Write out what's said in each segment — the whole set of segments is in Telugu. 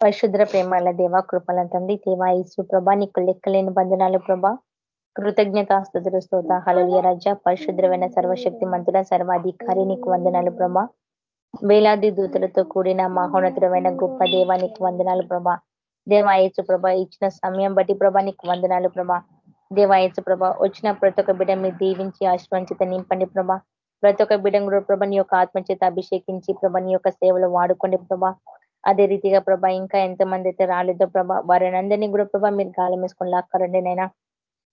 పరిశుద్ర ప్రేమాల దేవ కృపల తండ్రి దేవా ఈసు ప్రభా నీకు లెక్కలేని బంధనాలు ప్రభా. కృతజ్ఞతాస్తుతులు స్తోత హళలియ రజ. పరిశుద్రమైన సర్వశక్తి మంతుల సర్వాధికారి నీకు వందనాలు ప్రభా. వేలాది దూతులతో కూడిన మహోన్నతుడమైన గొప్ప దేవానికి వందనాలు ప్రభా. దేవాయచు ప్రభ ఇచ్చిన సమయం బట్టి ప్రభా నీకు వందనాలు ప్రభా. దేవాయచు ప్రభ వచ్చిన ప్రతి ఒక్క బిడ్డ మీరు దీవించి ఆశ్రయించిత నింపండి ప్రభా. ప్రతి ఒక్క బిడ్డ కూడా ప్రభ నీ యొక్క ఆత్మచేత అభిషేకించి ప్రభ నీ యొక్క సేవలు వాడుకోండి ప్రభా. అదే రీతిగా ప్రభా ఇంకా ఎంతమంది అయితే రాలేదో ప్రభా వారిని అందరినీ కూడా ప్రభా మీరు గాలం వేసుకొని లాక్కరండి నైనా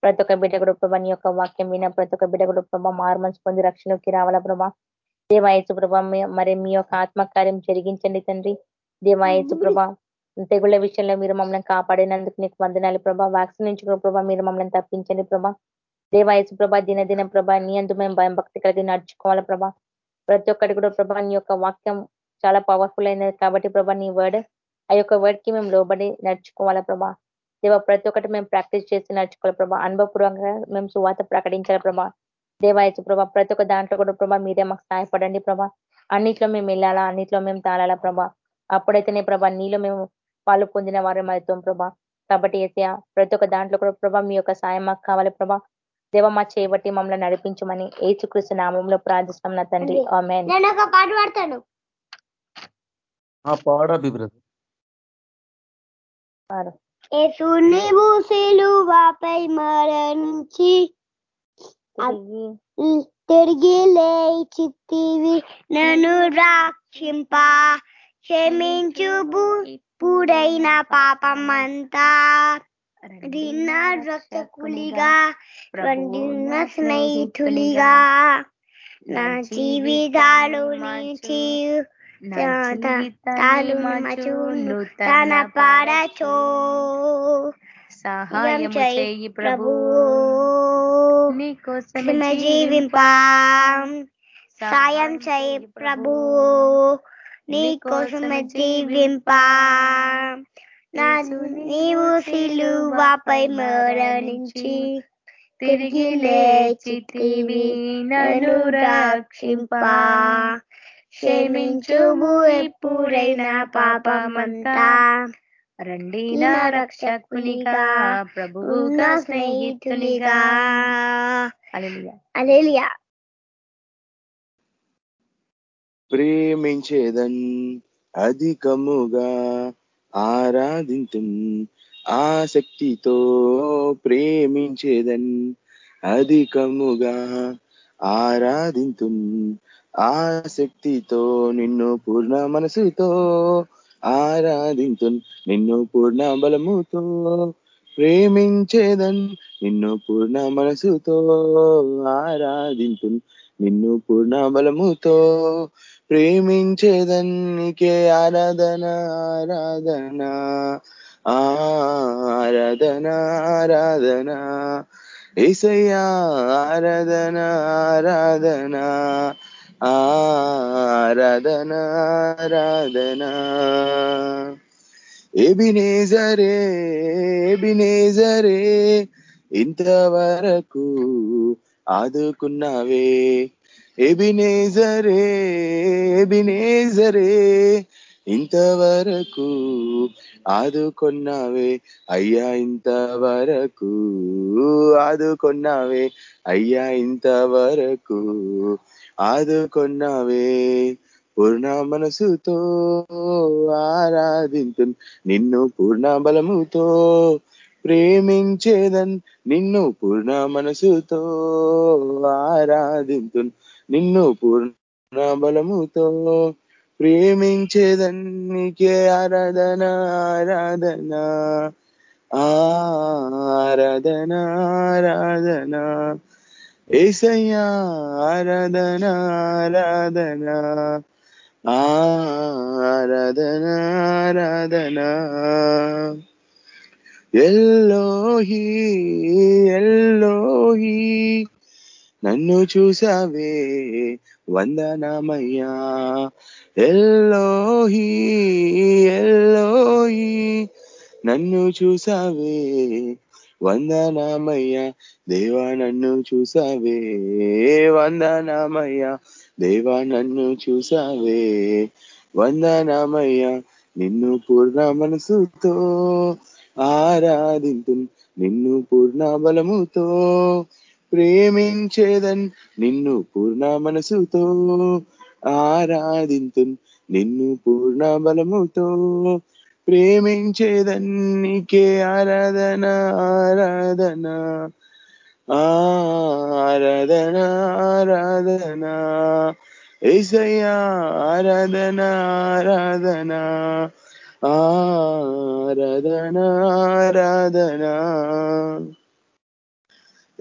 ప్రతి ఒక్క బిడ్డ కూడా ప్రభా నీ యొక్క వాక్యం విన ప్రతి ఒక్క బిడ్డ కూడా ప్రభా మార్మన్స్ పొంది రక్షణకి రావాలా ప్రభా. దేవాయసు ప్రభా మరి మీ యొక్క ఆత్మకార్యం జరిగించండి తండ్రి. దేవాయసు ప్రభా తెగుళ్ళ విషయంలో మీరు మమ్మల్ని కాపాడినందుకు నీకు వందనాలు ప్రభా. వ్యాక్సిన్ నుంచి ప్రభా మీరు మమ్మల్ని తప్పించండి ప్రభా. దేవాయసు ప్రభా దినదిన ప్రభా నీ అందు మేము భయం భక్తి కలిగి నడుచుకోవాలి ప్రభా. ప్రతి ఒక్కటి కూడా ప్రభా నీ యొక్క వాక్యం చాలా పవర్ఫుల్ అయినది. కాబట్టి ప్రభా నీ వర్డ్ ఆ యొక్క వర్డ్కి మేము లోబడి నడుచుకోవాలా ప్రభా? దేవ ప్రతి ఒక్కటి మేము ప్రాక్టీస్ చేసి నడుచుకోవాలి ప్రభా? అనుభవపూర్వకంగా మేము సువాత ప్రకటించాలి ప్రభా? దేవాయచు ప్రభా ప్రతి ఒక్క దాంట్లో కూడా ప్రభా మీరే మాకు సహాయపడండి ప్రభా. అన్నిట్లో మేము వెళ్ళాలా అన్నిట్లో మేము తాళాలా ప్రభా? అప్పుడైతేనే ప్రభా నీలో మేము పాలు పొందిన వారం అవుతాం ప్రభా. కాబట్టి ఏసయ ప్రతి ఒక్క దాంట్లో కూడా ప్రభా మీ యొక్క సాయం మాకు కావాలి ప్రభా. దేవ మా చేయబట్టి మమ్మల్ని నడిపించమని ఏచుకృష్ణ నామంలో ప్రార్థిస్తాం నా తండ్రి. ఆమె పాడాబి బ్రదర్ మరణించి తిరిగి. లేచితివి. నన్ను రాక్షింప. క్షమించు పూడైన పాపమంతా. దిన్న రక్తకులిగా వండిన స్నేహితులిగా. నా జీవితాలు నుంచి తన పరచో సహాయం చేయి ప్రభు. నీకోసం జీవింపా. సాయం చేయి ప్రభు. నీ కోసం జీవింపా. నీవు సిలువాపై మరణించి తిరిగి లేచితివి నన్ను రక్షింపా. క్షమించుము ఎప్పుడైనా పాపమంతా. రండి నా రక్షకునిగా ప్రభుగా స్నేహితునిగా. అలెలియా. ప్రేమించేదన్ అధికముగా ఆరాధింతు ఆసక్తితో ప్రేమించేదన్ అధికముగా ఆరాధింతు ఆసక్తితో నిన్ను పూర్ణ మనసుతో ఆరాధింతు నిన్ను పూర్ణ బలముతో ప్రేమించేదన్ నిన్ను పూర్ణ మనసుతో ఆరాధింతు నిన్ను పూర్ణ బలముతో ప్రేమించేదన్నికే ఆరాధన ఆరాధన ఆరాధన ఆరాధన ఏసయ్యా ఆరాధన ఆరాధన. ఆరాధన ఆరాధన. ఎబినేజరే ఎబినేజరే ఇంతవరకు ఆదుకున్నావే. ఎబినేజరే ఎబినేజరే ఇంతవరకు ఆదుకొన్నావే. అయ్యా ఇంతవరకు ఆదుకొన్నావే. అయ్యా ఇంతవరకు ఆదుకొన్నావే పూర్ణ మనసుతో ఆరాధింతు నిన్ను పూర్ణ బలముతో ప్రేమించేదన్. నిన్ను పూర్ణ మనసుతో ఆరాధింతు నిన్ను పూర్ణ బలముతో ప్రేమించేదన్నికే ఆరాధన ఆరాధన ఆరాధన ఆరాధన. ఏసయ్య ఆరాధన ఆరాధన ఆరాధన ఆరాధన. ఎల్లోహి ఎల్లోహి నన్ను చూసావే వందనామయ్యా. ఎల్లోహి ఎల్లోహి నన్ను చూసావే వందనామయ్యా దేవా నన్ను చూసావే. వందనామయ్యా దేవా నన్ను చూసావే. వందనామయ్యా నిన్ను పూర్ణ మనసుతో ఆరాధింతు నిన్ను పూర్ణ బలముతో ప్రేమించేదన్ నిన్ను పూర్ణ మనసుతో ఆరాధింతు నిన్ను పూర్ణ బలముతో ప్రేమించేదన్నికే ఆరాధన ఆరాధన. ఆరాధన ఆరాధన. ఏసయ్య ఆరాధన ఆరాధన. ఆరాధన ఆరాధన.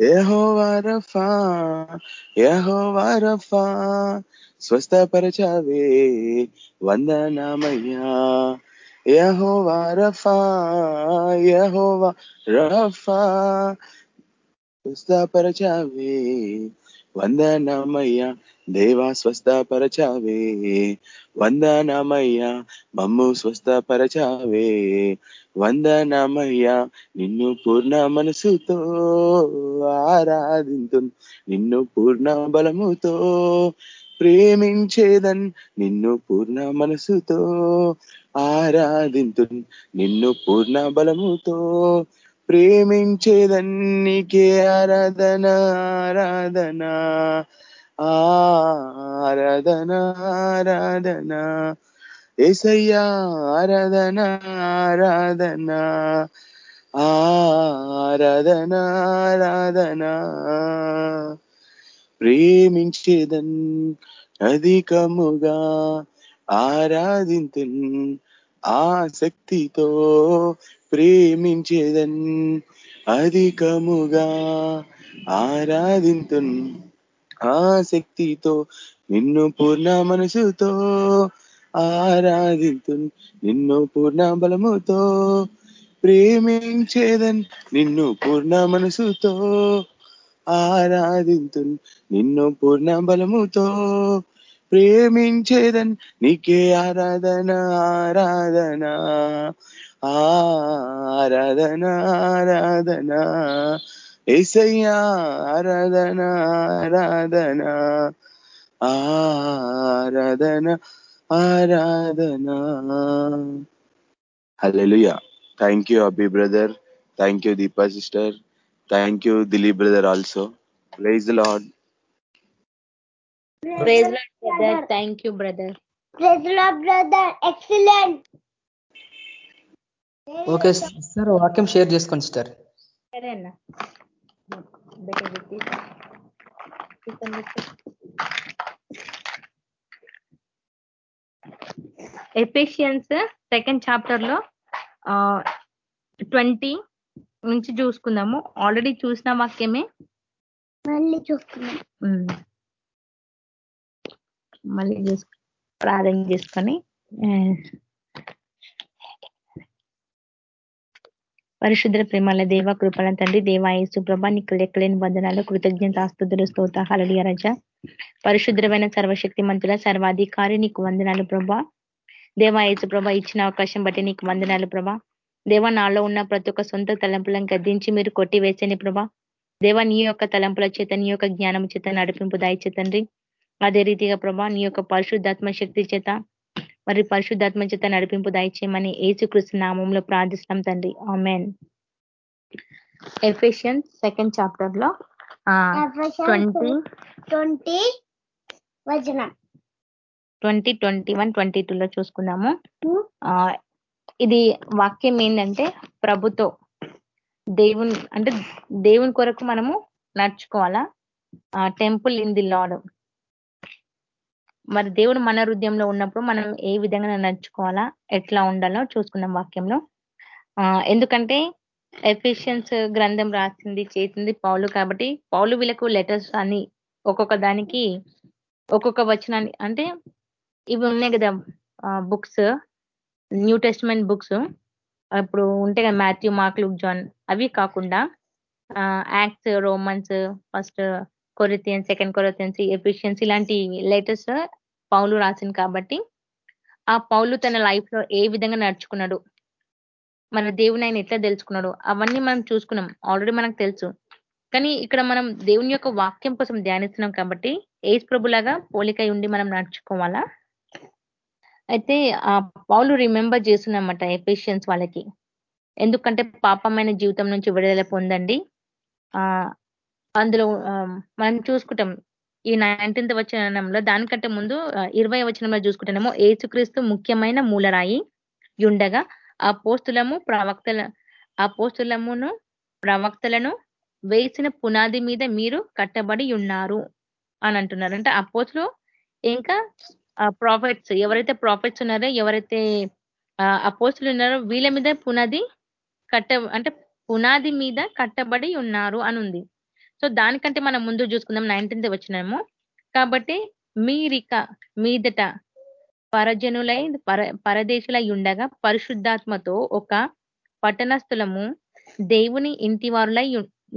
యహోవారఫా యహోవారఫా స్వస్థపరచవే వందనామయ్యా. యహోవా రఫా యహోవా రఫా. స్వస్థపరచావే వందనమయ్యా దేవా స్వస్థపరచావే వందనమయ్యా మమ్ము స్వస్థపరచావే. వందనమయ్యా నిన్ను పూర్ణ మనసుతో ఆరాధింతు నిన్ను పూర్ణ బలముతో ప్రేమించేదన్ నిన్ను పూర్ణ మనసుతో ఆరాధింతు నిన్ను పూర్ణ బలముతో. ప్రేమించేదన్నికే ఆరాధన ఆరాధన ఆరాధన ఆరాధన. ఏసయ్యా ఆరాధన ఆరాధన ఆరాధన ఆరాధన. ప్రేమించేదన్ అధికముగా ఆరాధింతు ఆసక్తితో ప్రేమించేదన్ అధికముగా ఆరాధింతు ఆసక్తితో నిన్ను పూర్ణ మనసుతో ఆరాధింతు నిన్ను పూర్ణ బలముతో ప్రేమించేదన్ నిన్ను పూర్ణ మనసుతో ఆరాధింతు నిన్ను పూర్ణ బలముతో ప్రేమించేదన్ నీకే ఆరాధన ఆరాధన ఆరాధన ఆరాధన. ఏసయ్యా ఆరాధన ఆరాధన ఆరాధన ఆరాధన. Hallelujah. Thank you Abbi brother. Thank you Deepa sister. Thank you Dilip brother also praise Lord praise brother thank you brother Praise the Lord, brother. Excellent. Okay sir వాక్యం షేర్ చేసుకోండి సార్ సరే అన్న బెటర్ పెట్టి ఎఫిషియన్స్ సెకండ్ చాప్టర్ లో ట్వంటీ నుంచి చూసుకుందాము. ఆల్రెడీ చూసిన వాక్యమే? మళ్ళీ ఉమ్. మళ్ళీ చూసు ప్రార్థన చేసుకొని పరిశుద్ర ప్రేమల దేవ కృపల తండ్రి దేవాయసు ప్రభా నీకు లెక్కలేని బంధనాలు కృతజ్ఞత ఆస్తుతులు స్తోత హలడియ రజ. పరిశుద్రమైన సర్వశక్తి మంతుల సర్వాధికారి నీకు వందనాలు ప్రభా. దేవాయసు ప్రభా ఇచ్చిన అవకాశం బట్టి నీకు వందనాలు ప్రభా. దేవ నాలో ఉన్న ప్రతి ఒక్క సొంత తలంపులను గద్దించి మీరు కొట్టి వేసేని ప్రభా. దేవ నీ యొక్క తలంపుల చేత నీ యొక్క జ్ఞానం చేత నడిపింపు దాయిచ్చే తండ్రి. అదే రీతిగా ప్రభా నీ యొక్క పరిశుద్ధాత్మ శక్తి చేత మరి పరిశుద్ధాత్మ చేత నడిపింపు దయచేయమని ఏసుకృష్ణ నామంలో ప్రార్థిస్తాం తండ్రి. ఆమెన్. ఎఫిషియన్ సెకండ్ చాప్టర్లో ట్వంటీ ట్వంటీ వచనం. ట్వంటీ ట్వంటీ వన్ ట్వంటీ లో చూసుకున్నాము ఇది వాక్యం ఏంటంటే ప్రభుతో దేవుని అంటే దేవుని కొరకు మనము నడుచుకోవాలా? టెంపుల్ ఇన్ ది లాడ్ మరి దేవుడు మన హృదయంలో ఉన్నప్పుడు మనం ఏ విధంగా నడుచుకోవాలా? ఎట్లా ఉండాలో చూసుకున్నాం వాక్యంలో. ఆ ఎందుకంటే ఎఫిషియన్స్ గ్రంథం రాసింది చేసింది పౌలు కాబట్టి పౌలు వీళ్ళకు లెటర్స్ అని ఒక్కొక్క దానికి ఒక్కొక్క వచనాన్ని అంటే ఇవి ఉన్నాయి కదా బుక్స్. న్యూ టెస్ట్మెంట్ బుక్స్ ఇప్పుడు ఉంటాయి కదా మాథ్యూ మార్క్ లుక్ జాన్ అవి కాకుండా Acts Romans first Corinthians second Corinthians Ephesians ఇలాంటి లేటెస్ట్ పౌలు రాసింది కాబట్టి ఆ పౌలు తన లైఫ్లో ఏ విధంగా నడుచుకున్నాడు మన దేవుని ఆయన ఎట్లా తెలుసుకున్నాడు అవన్నీ మనం చూసుకున్నాం ఆల్రెడీ మనకు తెలుసు. కానీ ఇక్కడ మనం దేవుని యొక్క వాక్యం కోసం ధ్యానిస్తున్నాం కాబట్టి ఏజ్ ప్రభులాగా పోలికై ఉండి మనం నడుచుకోవాలా? అయితే ఆ పౌలు రిమెంబర్ చేస్తున్నమాట ఎఫిషియన్స్ వాళ్ళకి. ఎందుకంటే పాపమైన జీవితం నుంచి విడుదల పొందండి. ఆ అందులో మనం చూసుకుంటాం ఈ నైన్టీన్త్ వచనంలో దానికంటే ముందు ఇరవై వచనంలో చూసుకుంటానేమో ఏసుక్రీస్తు ముఖ్యమైన మూలరాయి ఉండగా ఆ పోస్తులము ప్రవక్తల ఆ పోస్తులమును ప్రవక్తలను వేసిన పునాది మీద మీరు కట్టబడి ఉన్నారు అని అంటున్నారు అంటే ఆ పోస్తులు ఇంకా ప్రాఫిట్స్ ఎవరైతే ప్రాఫిట్స్ ఉన్నారో ఎవరైతే ఆ పోస్టులు ఉన్నారో వీళ్ళ మీద పునాది కట్ట అంటే పునాది మీద కట్టబడి ఉన్నారు అని ఉంది సో దానికంటే మనం ముందు చూసుకుందాం. నైన్టీన్త్ వచ్చినాము కాబట్టి మీరిక మీదట పరజనులై పర పరదేశులై ఉండగా పరిశుద్ధాత్మతో ఒక పట్టణస్థులము దేవుని ఇంటివారులై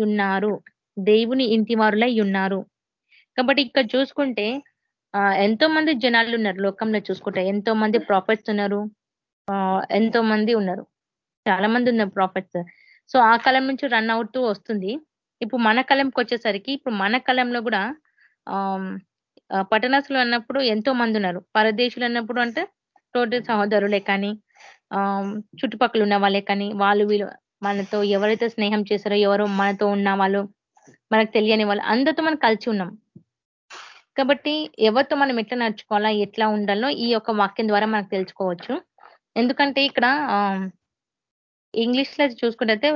ఉన్నారు. దేవుని ఇంటివారులై ఉన్నారు. కాబట్టి ఇక్కడ చూసుకుంటే ఎంతో మంది జనాలు ఉన్నారు లోకంలో చూసుకుంటే. ఎంతో మంది ప్రాఫిట్స్ ఉన్నారు. ఆ, ఎంతో మంది ఉన్నారు. చాలా మంది ఉన్నారు ప్రాఫిట్స్ సో ఆ కాలం నుంచి రన్ అవుతూ వస్తుంది. ఇప్పుడు మన కాలంకి వచ్చేసరికి ఇప్పుడు మన కాలంలో కూడా ఆ, పట్టణస్తులు అన్నప్పుడు ఎంతో మంది ఉన్నారు. పరదేశులు అన్నప్పుడు అంటే తోటి సహోదరులే కానీ ఆ చుట్టుపక్కల ఉన్న వాళ్ళే కానీ వాళ్ళు వీళ్ళు మనతో ఎవరైతే స్నేహం చేశారో ఎవరో మనతో ఉన్న వాళ్ళు మనకు తెలియని వాళ్ళు అందరితో మనం కలిసి ఉన్నాం. కాబట్టి ఎవరితో మనం ఎట్లా నడుచుకోవాలా ఎట్లా ఉండాలో ఈ యొక్క వాక్యం ద్వారా మనకు తెలుసుకోవచ్చు. ఎందుకంటే ఇక్కడ ఇంగ్లీష్లో చూసుకుంటే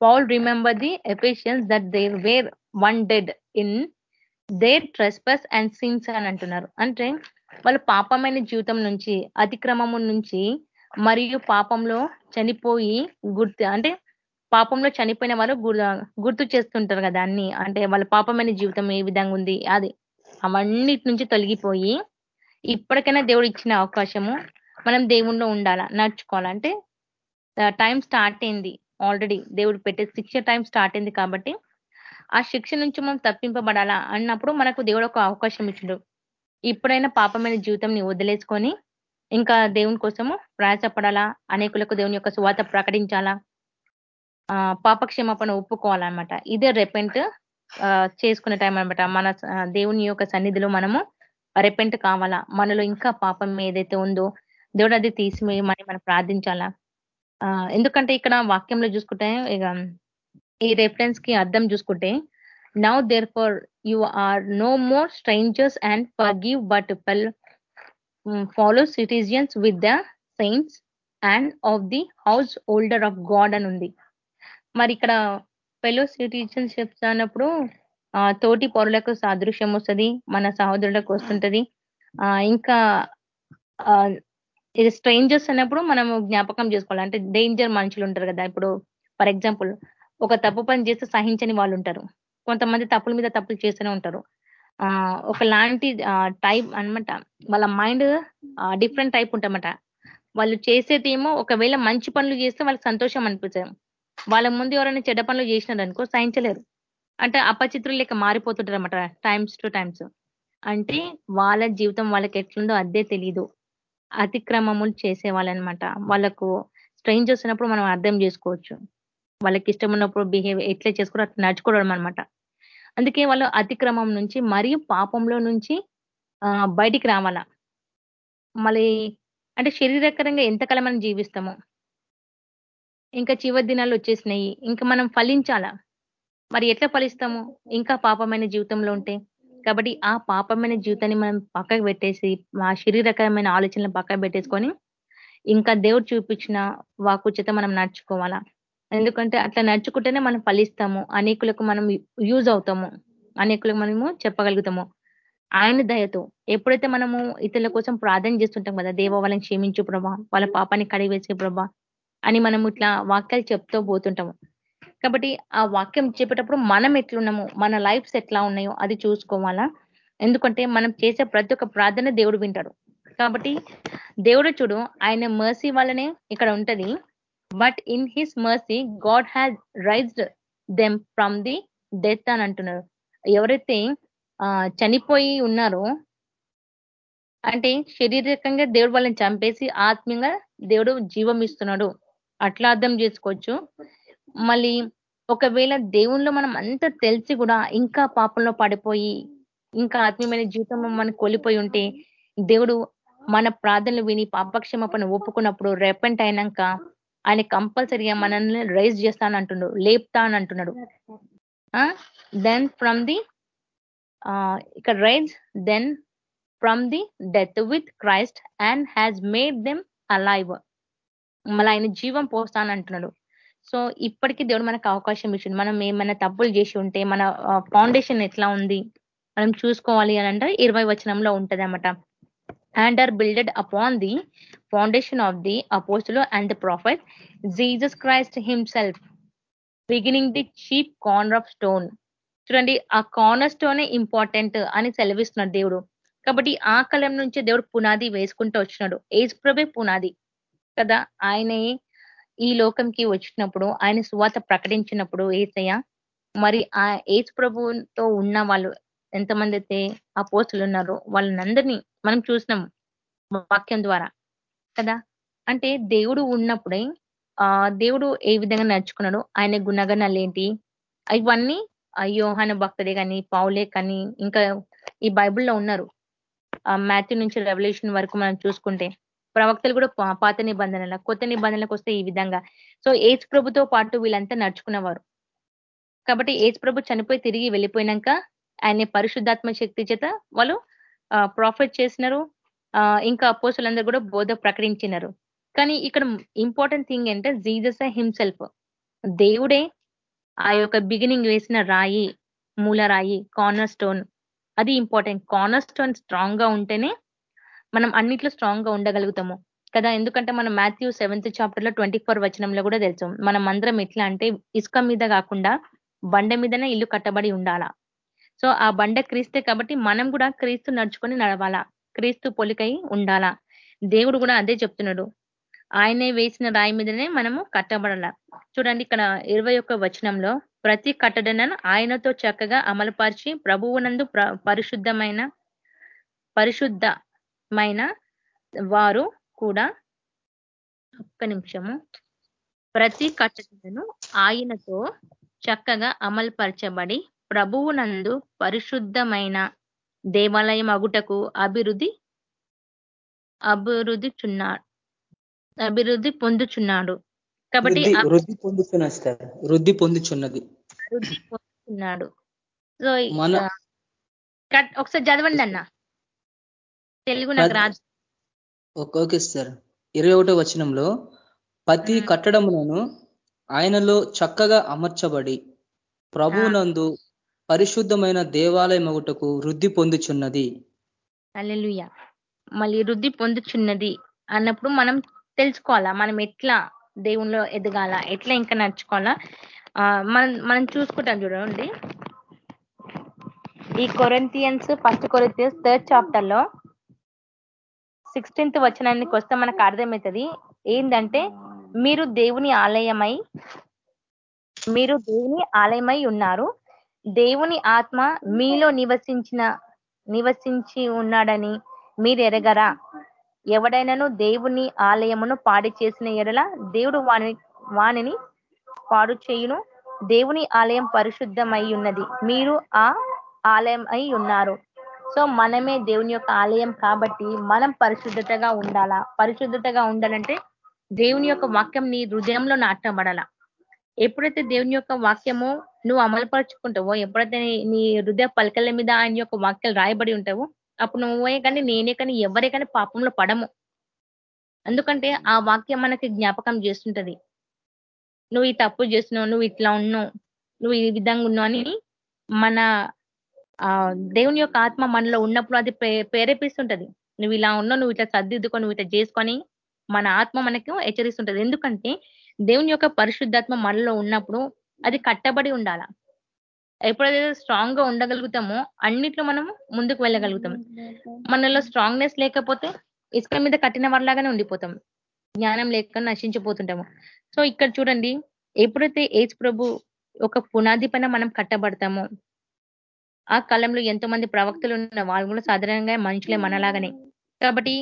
Paul remember the Ephesians that they were one dead in their trespass and sins అని అంటున్నారు. అంటే వాళ్ళు పాపమైన జీవితం నుంచి అతిక్రమము నుంచి మరియు పాపంలో చనిపోయి గుర్తు అంటే పాపంలో చనిపోయిన వారు గుర్తు చేస్తుంటారు కదా అన్ని. అంటే వాళ్ళ పాపమైన జీవితం ఏ విధంగా ఉంది అది. అవన్నిటి నుంచి తొలగిపోయి ఇప్పటికైనా దేవుడు ఇచ్చిన అవకాశము మనం దేవుణ్ణిలో ఉండాలా నడుచుకోవాలంటే టైం స్టార్ట్ అయింది ఆల్రెడీ దేవుడు పెట్టే శిక్ష టైం స్టార్ట్ అయింది కాబట్టి ఆ శిక్ష నుంచి మనం తప్పింపబడాలా అన్నప్పుడు మనకు దేవుడు ఒక అవకాశం ఇచ్చిండు. ఇప్పుడైనా పాపమైన జీవితంని వదిలేసుకొని ఇంకా దేవుని కోసము ప్రయాసపడాలా? అనేకులకు దేవుని యొక్క సువాత ప్రకటించాలా? ఆ పాప క్షమాపణ ఒప్పుకోవాలన్నమాట. ఇదే రెపెంట్ చేసుకునే టైం అనమాట మన దేవుని యొక్క సన్నిధిలో మనము రెపెంట్ కావాలా? మనలో ఇంకా పాపం ఏదైతే ఉందో దేవుడు అది తీసివేయమని మనం ప్రార్థించాలా? ఆ, ఎందుకంటే ఇక్కడ వాక్యంలో చూసుకుంటే ఇక ఈ రెఫరెన్స్కి అర్థం చూసుకుంటే now therefore you are no more strangers and for give but fellow citizens with the saints and of the house holder of God అని ఉంది. మరి ఇక్కడ ఫెలో సిటిజన్షిప్స్ అన్నప్పుడు ఆ, తోటి పౌరులకు సాదృశ్యం వస్తుంది మన సహోదరులకు వస్తుంటది. ఆ, ఇంకా ఆ, ఇది స్ట్రేంజర్స్ అన్నప్పుడు మనము జ్ఞాపకం చేసుకోవాలి. అంటే డేంజర్ మనుషులు ఉంటారు కదా ఇప్పుడు ఫర్ ఎగ్జాంపుల్ ఒక తప్పు పని చేస్తే సహించని వాళ్ళు ఉంటారు. కొంతమంది తప్పుల మీద తప్పులు చేస్తూనే ఉంటారు. ఆ ఒకలాంటి టైప్ అనమాట వాళ్ళ మైండ్ డిఫరెంట్ టైప్ ఉంటామట వాళ్ళు చేసేది ఏమో ఒకవేళ మంచి పనులు చేస్తే వాళ్ళకి సంతోషం అనిపిస్తుంది. వాళ్ళ ముందు ఎవరైనా చెడ్డ పనులు చేసినారు అనుకో సహించలేరు. అంటే అపచిత్రులు లెక్క మారిపోతుంటారు అనమాట టైమ్స్ టు టైమ్స్ అంటే వాళ్ళ జీవితం వాళ్ళకి ఎట్లుందో అదే తెలీదు. అతిక్రమములు చేసేవాళ్ళనమాట. వాళ్ళకు స్ట్రెయిన్ ఉన్నప్పుడు మనం అర్థం చేసుకోవచ్చు. వాళ్ళకి ఇష్టం ఉన్నప్పుడు బిహేవ్ ఎట్లా చేసుకోవడం అట్లా నడుచుకోవడం అనమాట అందుకే వాళ్ళు అతిక్రమం నుంచి మరియు పాపంలో నుంచి బయటికి రావాలా. మళ్ళీ అంటే శరీరకరంగా ఎంతకాలం మనం జీవిస్తాము? ఇంకా చివరి దినాలు వచ్చేసినాయి. ఇంకా మనం ఫలించాలా? మరి ఎట్లా ఫలిస్తాము? ఇంకా పాపమైన జీవితంలో ఉంటే? కాబట్టి ఆ పాపమైన జీవితాన్ని మనం పక్కకు పెట్టేసి ఆ శరీరకరమైన ఆలోచనలు పక్కకు పెట్టేసుకొని ఇంకా దేవుడు చూపించిన వాకు చేత మనం నడుచుకోవాలా? ఎందుకంటే అట్లా నడుచుకుంటేనే మనం ఫలిస్తాము. అనేకులకు మనం యూజ్ అవుతాము. అనేకులకు మనము చెప్పగలుగుతాము. ఆయన దయతో ఎప్పుడైతే మనము ఇతరుల కోసం ప్రార్థన చేస్తుంటాం కదా దేవ వాళ్ళని క్షమించు ప్రభా వాళ్ళ పాపాన్ని కడిగివేసే ప్రభా అని మనం ఇట్లా వాక్యాలు చెప్తూ పోతుంటాము. కాబట్టి ఆ వాక్యం చెప్పేటప్పుడు మనం ఎట్లున్నాము మన లైఫ్స్ ఎట్లా ఉన్నాయో అది చూసుకోవాలా. ఎందుకంటే మనం చేసే ప్రతి ఒక్క ప్రార్థన దేవుడు వింటాడు. కాబట్టి దేవుడు చూడు ఆయన మర్సీ వల్లనే ఇక్కడ ఉంటది. But in his mercy God has raised them from the death అని అంటున్నారు. ఎవరైతే ఆ చనిపోయి ఉన్నారో అంటే శారీరకంగా దేవుడు వాళ్ళని చంపేసి ఆత్మీయంగా దేవుడు జీవం ఇస్తున్నాడు. అట్లా అర్థం చేసుకోవచ్చు. మళ్ళీ ఒకవేళ దేవుణ్ణి మనం అంత తెలిసి కూడా ఇంకా పాపంలో పడిపోయి ఇంకా ఆత్మీయమైన జీవితం మనం కోల్పోయి ఉంటే దేవుడు మన ప్రార్థనలు విని పాపక్షమాపణ ఒప్పుకున్నప్పుడు రెపెంట్ అయినాక ఆయన కంపల్సరిగా మనల్ని రైజ్ చేస్తానంటున్నాడు లేపుతా అని అంటున్నాడు దెన్ ఫ్రమ్ ది ఇక్కడ raise then from the death with Christ and has made them alive మళ్ళీ ఆయన జీవం పోస్తానంటున్నాడు. సో ఇప్పటికీ దేవుడు మనకు అవకాశం ఇచ్చింది మనం ఏమైనా తప్పులు చేసి ఉంటే మన ఫౌండేషన్ ఎట్లా ఉంది మనం చూసుకోవాలి అని అంటే ఇరవై వచనంలో ఉంటది అనమాట and are builded upon the foundation of the అపోస్టులు and the prophet Jesus Christ himself beginning the chief corner of stone చూడండి ఆ కార్నర్ స్టోనే ఇంపార్టెంట్ అని సెలవిస్తున్నాడు దేవుడు. కాబట్టి ఆ కాలం నుంచే దేవుడు పునాది వేసుకుంటూ వచ్చినాడు. ఏజ్ ప్రభే పునాది. కదా? ఆయనే ఈ లోకంకి వచ్చినప్పుడు ఆయన సువాత ప్రకటించినప్పుడు ఏసయ్య మరి ఆ ఏసు ప్రభుతో ఉన్న వాళ్ళు ఎంతమంది అయితే ఆ పోస్టులు ఉన్నారో వాళ్ళనందరినీ మనం చూసినాం వాక్యం ద్వారా కదా? అంటే దేవుడు ఉన్నప్పుడే ఆ దేవుడు ఏ విధంగా నడుచుకున్నాడు ఆయన గుణగణాలు ఏంటి? ఇవన్నీ యోహాన భక్తుడే కానీ పావులే కానీ ఇంకా ఈ బైబిల్లో ఉన్నారు. మ్యాథ్యూ నుంచి రెవల్యూషన్ వరకు మనం చూసుకుంటే ప్రవక్తలు కూడా పాత నిబంధనల కొత్త నిబంధనలకు వస్తే ఈ విధంగా. సో ఏజ్ ప్రభుతో పాటు వీళ్ళంతా నడుచుకున్నవారు. కాబట్టి ఏజ్ ప్రభు చనిపోయి తిరిగి వెళ్ళిపోయినాక ఆయన పరిశుద్ధాత్మ శక్తి చేత వాళ్ళు ప్రాఫిట్ చేసినారు. ఇంకా అపోసులందరూ కూడా బోధ ప్రకటించినారు. కానీ ఇక్కడ ఇంపార్టెంట్ థింగ్ ఏంటంటే జీజస్ హిమ్సెల్ఫ్ దేవుడే ఆ యొక్క బిగినింగ్ వేసిన రాయి మూల రాయి కార్నర్ స్టోన్ అది ఇంపార్టెంట్ కార్నర్ స్టోన్ స్ట్రాంగ్గా ఉంటేనే మనం అన్నిట్లో స్ట్రాంగ్గా ఉండగలుగుతాము. కదా? ఎందుకంటే మనం మాథ్యూ సెవెంత్ చాప్టర్లో ట్వంటీ ఫోర్ వచనంలో కూడా తెలుసు. మనం అందరం ఎట్లా అంటే ఇసుక మీద కాకుండా బండ మీదనే ఇల్లు కట్టబడి ఉండాలా? సో ఆ బండ క్రీస్తే కాబట్టి మనం కూడా క్రీస్తు నడుచుకొని నడవాలా? క్రీస్తు పొలికై ఉండాలా? దేవుడు కూడా అదే చెప్తున్నాడు. ఆయనే వేసిన రాయి మీదనే మనము కట్టబడాల? చూడండి ఇక్కడ ఇరవై ఒక్క వచనంలో ప్రతి కట్టడనను ఆయనతో చక్కగా అమలుపరిచి ప్రభువునందు పరిశుద్ధమైన పరిశుద్ధ పరిశుద్ధమైన వారు కూడా ఒక్క నిమిషము ప్రతి కట్టడను ఆయనతో చక్కగా అమలుపరచబడి ప్రభువునందు పరిశుద్ధమైన దేవాలయం అగుటకు అభివృద్ధి అభివృద్ధి చున్నాడు అభివృద్ధి పొందుచున్నాడు. కాబట్టి వృద్ధి పొందుతున్నా సార్ వృద్ధి పొందుచున్నది. వృద్ధి పొందుతున్నాడు సో మన ఒకసారి చదవండి అన్న. తెలుగు నాకు రాదు ఓకే సార్. ఇరవై ఒకటో వచనంలో ప్రతి కట్టడములను ఆయనలో చక్కగా అమర్చబడి ప్రభువునందు పరిశుద్ధమైన దేవాలయం ఒకటకు వృద్ధి పొందుచున్నది. అల్లెలుయ మళ్ళీ వృద్ధి పొందుచున్నది అన్నప్పుడు మనం తెలుసుకోవాలా? మనం ఎట్లా దేవుణ్ణిలో ఎదగాల? ఎట్లా ఇంకా నడుచుకోవాలా? మనం మనం చూసుకుంటాం చూడండి. ఈ కొరంతియన్స్ ఫస్ట్ కొరంతియన్స్ థర్డ్ చాప్టర్లో సిక్స్టీన్త్ వచనానికి వస్తే మనకు అర్థమవుతుంది. ఏంటంటే మీరు దేవుని ఆలయమై మీరు దేవుని ఆలయమై ఉన్నారు. దేవుని ఆత్మ మీలో నివసించిన నివసించి ఉన్నాడని మీరు ఎరగరా? ఎవడైనాను దేవుని ఆలయమును పాడి చేసిన ఎడల దేవుడు వాని వాణిని పాడు చేయును. దేవుని ఆలయం పరిశుద్ధమై ఉన్నది. మీరు ఆ ఆలయం అయి ఉన్నారు. సో మనమే దేవుని యొక్క ఆలయం కాబట్టి మనం పరిశుద్ధతగా ఉండాలా? పరిశుద్ధతగా ఉండాలంటే దేవుని యొక్క వాక్యం నీ హృదయంలో నాటబడాల? ఎప్పుడైతే దేవుని యొక్క వాక్యము నువ్వు అమలుపరుచుకుంటావో ఎప్పుడైతే నీ హృదయ పలకల మీద ఆయన యొక్క వాక్యాలు రాయబడి ఉంటావో అప్పుడు నువ్వే కానీ నేనే కానీ ఎవరే కానీ పాపంలో పడము. ఎందుకంటే ఆ వాక్యం మనకి జ్ఞాపకం చేస్తుంటది. నువ్వు ఈ తప్పు చేస్తున్నావు నువ్వు ఇట్లా ఉన్నావు నువ్వు ఈ విధంగా ఉన్నావు అని మన దేవుని యొక్క ఆత్మ మనలో ఉన్నప్పుడు అది ప్రేరేపిస్తుంటది. నువ్వు ఇలా ఉన్నావు నువ్వు ఇట్లా సర్దిద్దుకొని నువ్వు ఇట్లా చేసుకొని మన ఆత్మ మనకు హెచ్చరిస్తుంటది. ఎందుకంటే దేవుని యొక్క పరిశుద్ధాత్మ మనలో ఉన్నప్పుడు అది కట్టబడి ఉండాల? ఎప్పుడైతే స్ట్రాంగ్గా ఉండగలుగుతామో అన్నిట్లో మనం ముందుకు వెళ్ళగలుగుతాం. మనలో స్ట్రాంగ్నెస్ లేకపోతే ఇసుక మీద కట్టిన వారిలాగానే ఉండిపోతాం. జ్ఞానం లేక నశించిపోతుంటాము. సో ఇక్కడ చూడండి ఎప్పుడైతే ఏజ్ ప్రభు ఒక పునాది పైన మనం కట్టబడతామో ఆ కాలంలో ఎంతో మంది ప్రవక్తలు ఉన్న వాళ్ళు కూడా సాధారణంగా మనుషులే మనలాగానే. కాబట్టి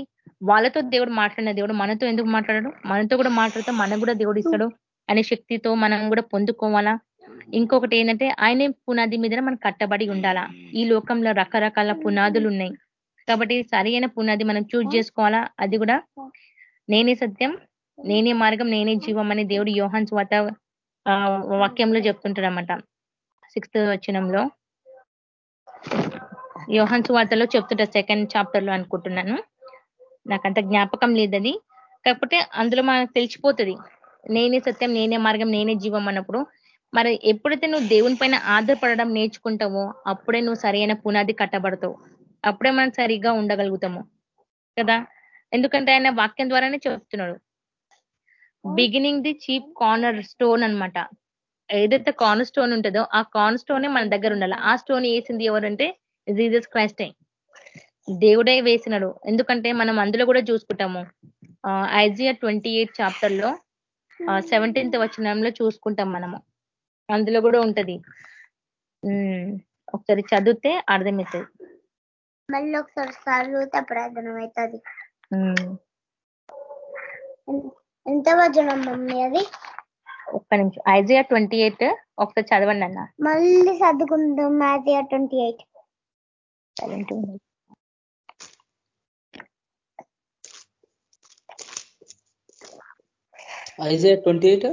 వాళ్ళతో దేవుడు మాట్లాడిన దేవుడు మనతో ఎందుకు మాట్లాడాడు? మనతో కూడా మాట్లాడితే మనకు కూడా దేవుడు ఇస్తాడు అనే శక్తితో మనం కూడా పొందుకోవాలా? ఇంకొకటి ఏంటంటే ఆయనే పునాది మీద మనం కట్టబడి ఉండాలా? ఈ లోకంలో రకరకాల పునాదులు ఉన్నాయి. కాబట్టి సరైన పునాది మనం చూజ్ చేసుకోవాలా? అది కూడా నేనే సత్యం నేనే మార్గం నేనే జీవం అని దేవుడు యోహాన్ స్వాత వాక్యంలో చెప్తుంటాడనమాట సిక్స్త్ వచనంలో. యోహన్ సువార్తలో చెప్తుంటారు సెకండ్ చాప్టర్లో అనుకుంటున్నాను. నాకంత జ్ఞాపకం లేదది. కాకపోతే అందులో మనకు తెలిసిపోతుంది. నేనే సత్యం నేనే మార్గం నేనే జీవం అన్నప్పుడు. మరి ఎప్పుడైతే నువ్వు దేవుని పైన ఆధారపడడం నేర్చుకుంటావో అప్పుడే నువ్వు సరైన పునాది కట్టబడతావు. అప్పుడే మనం సరిగ్గా ఉండగలుగుతాము. కదా? ఎందుకంటే ఆయన వాక్యం ద్వారానే చెప్తున్నాడు. Beginning the chief corner stone అన్నమాట. ఏదైతే కార్నర్ స్టోన్ ఉంటుందో ఆ కార్నర్ స్టోనే మన దగ్గర ఉండాలి. ఆ స్టోన్ వేసింది ఎవరంటే జీసస్ క్రైస్టే. దేవుడే వేసినాడు. ఎందుకంటే మనం అందులో కూడా చూసుకుంటాము. ఐజియా ట్వంటీ ఎయిట్ చాప్టర్లో సెవెంటీన్త్ వచనంలో చూసుకుంటాం మనము. అందులో కూడా ఉంటది. ఒకసారి చదివితే అర్థమవుతుంది. మళ్ళీ ఒకసారి చదివితే ప్రార్థన అవుతుంది ఎంత వచనం మమ్మీ అది? ఒక్క నిమిషం. ఐజియా ట్వంటీ ఎయిట్ ఒకసారి చదవండి అన్న. మళ్ళీ చదువుకుంటాం మ్యాథియా ట్వంటీ ఎయిట్. ఐజే ట్వంటీ ఎయిట్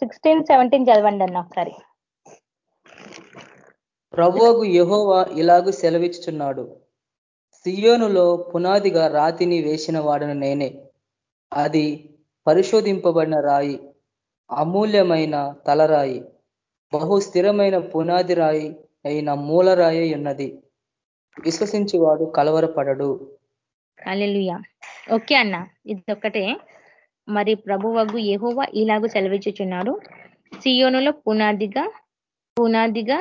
సిక్స్టీన్ సెవెంటీన్ చదవండి అన్న ఒకసారి. ప్రభువకు యెహోవా ఇలాగూ సెలవిచ్చుచున్నాడు. సియోనులో పునాదిగా రాతిని వేసిన వాడను నేనే. అది పరిశోధింపబడిన రాయి అమూల్యమైన తలరాయి బహు స్థిరమైన పునాది రాయి అయిన మూలరాయి ఉన్నది. విశ్వసించువాడు కలవరపడడు. ఓకే అన్న ఇది ఒక్కటే మరి ప్రభువగు యెహోవా ఇలాగూ సెలవిచ్చుచున్నాడు. సియోనులో పునాదిగా పునాదిగా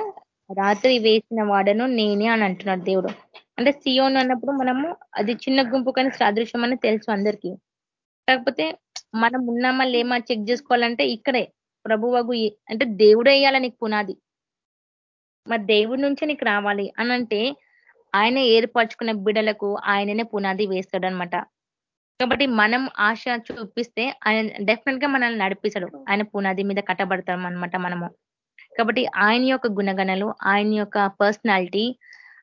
రాత్రి వేసిన వాడను నేనే అని అంటున్నాడు దేవుడు. అంటే సియోను అన్నప్పుడు మనము అది చిన్న గుంపు కానీ సాదృశ్యం అని తెలుసు అందరికీ. కాకపోతే మనం ఉన్నామా లేమా చెక్ చేసుకోవాలంటే ఇక్కడే ప్రభువగు అంటే దేవుడే వేయాల నీకు పునాది. మరి దేవుడి నుంచే నీకు రావాలి అని అంటే ఆయన ఏర్పరచుకున్న బిడలకు ఆయననే పునాది వేస్తాడు అనమాట కాబట్టి మనం ఆశ చూపిస్తే ఆయన డెఫినెట్గా మనల్ని నడిపిస్తాడు. ఆయన పునాది మీద కట్టబడతాం అనమాట మనము. కాబట్టి ఆయన యొక్క గుణగణలు ఆయన యొక్క పర్సనాలిటీ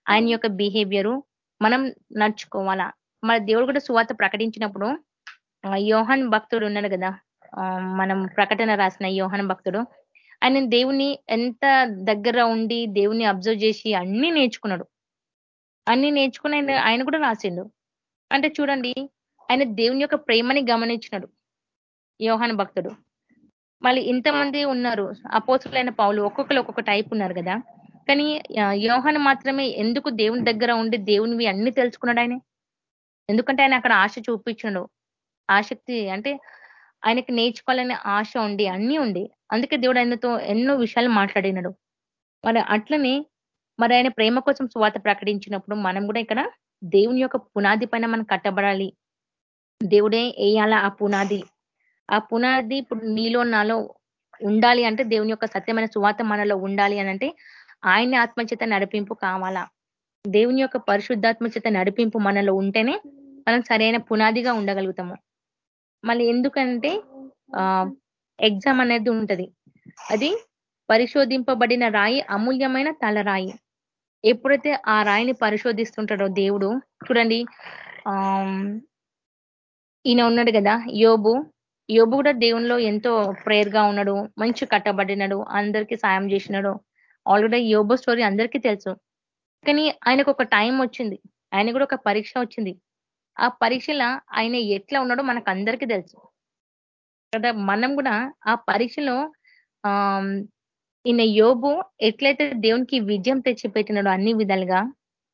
ఆయన యొక్క బిహేవియర్ మనం నడుచుకోవాలా? మన దేవుడు కూడా సువార్త ప్రకటించినప్పుడు యోహన్ భక్తుడు ఉన్నాడు కదా ఆ, మనం ప్రకటన రాసిన యోహన్ భక్తుడు ఆయన దేవుని ఎంత దగ్గర ఉండి దేవుని అబ్జర్వ్ చేసి అన్ని నేర్చుకున్నాడు. అన్ని నేర్చుకుని ఆయన ఆయన కూడా రాసిండు. అంటే చూడండి ఆయన దేవుని యొక్క ప్రేమని గమనించినాడు. యోహాన్ భక్తుడు. మళ్ళీ ఇంతమంది ఉన్నారు అపోసులైన పావులు ఒక్కొక్కరు ఒక్కొక్క టైప్ ఉన్నారు కదా. కానీ యోహాన్ మాత్రమే ఎందుకు దేవుని దగ్గర ఉండి దేవునివి అన్ని తెలుసుకున్నాడు ఆయన? ఎందుకంటే ఆయన అక్కడ ఆశ చూపించాడు. ఆసక్తి అంటే ఆయనకి నేర్చుకోవాలనే ఆశ ఉండి అన్ని ఉండి అందుకే దేవుడు ఆయనతో ఎన్నో విషయాలు మాట్లాడినాడు. మరి అట్లనే మరి ఆయన ప్రేమ కోసం సువాత ప్రకటించినప్పుడు మనం కూడా ఇక్కడ దేవుని యొక్క పునాది పైన మనం కట్టబడాలి. దేవుడే వేయాల ఆ పునాది? ఆ పునాది ఇప్పుడు నీలో నాలో ఉండాలి అంటే దేవుని యొక్క సత్యమైన సువాత మనలో ఉండాలి అని అంటే ఆయన ఆత్మచేత నడిపింపు కావాలా? దేవుని యొక్క పరిశుద్ధాత్మ చేత నడిపింపు మనలో ఉంటేనే మనం సరైన పునాదిగా ఉండగలుగుతాము. మళ్ళీ ఎందుకంటే ఆ ఎగ్జామ్ అనేది ఉంటది. అది పరిశోధింపబడిన రాయి అమూల్యమైన తలరాయి ఎప్పుడైతే ఆ రాయిని పరిశోధిస్తుంటాడో దేవుడు చూడండి ఆ ఈయన ఉన్నాడు కదా యోబు. యోబు కూడా దేవునిలో ఎంతో ప్రేయర్గా ఉన్నాడు మంచి కట్టబడినాడు అందరికీ సాయం చేసినాడు. ఆల్రెడీ యోబు స్టోరీ అందరికీ తెలుసు. కానీ ఆయనకు ఒక టైం వచ్చింది. ఆయన కూడా ఒక పరీక్ష వచ్చింది. ఆ పరీక్షలో ఆయన ఎట్లా ఉన్నాడో మనకు అందరికీ తెలుసు. కదా మనం కూడా ఆ పరీక్షలో ఆ ఈయన యోబు ఎట్లయితే దేవునికి విజయం తెచ్చిపెట్టినాడు అన్ని విధాలుగా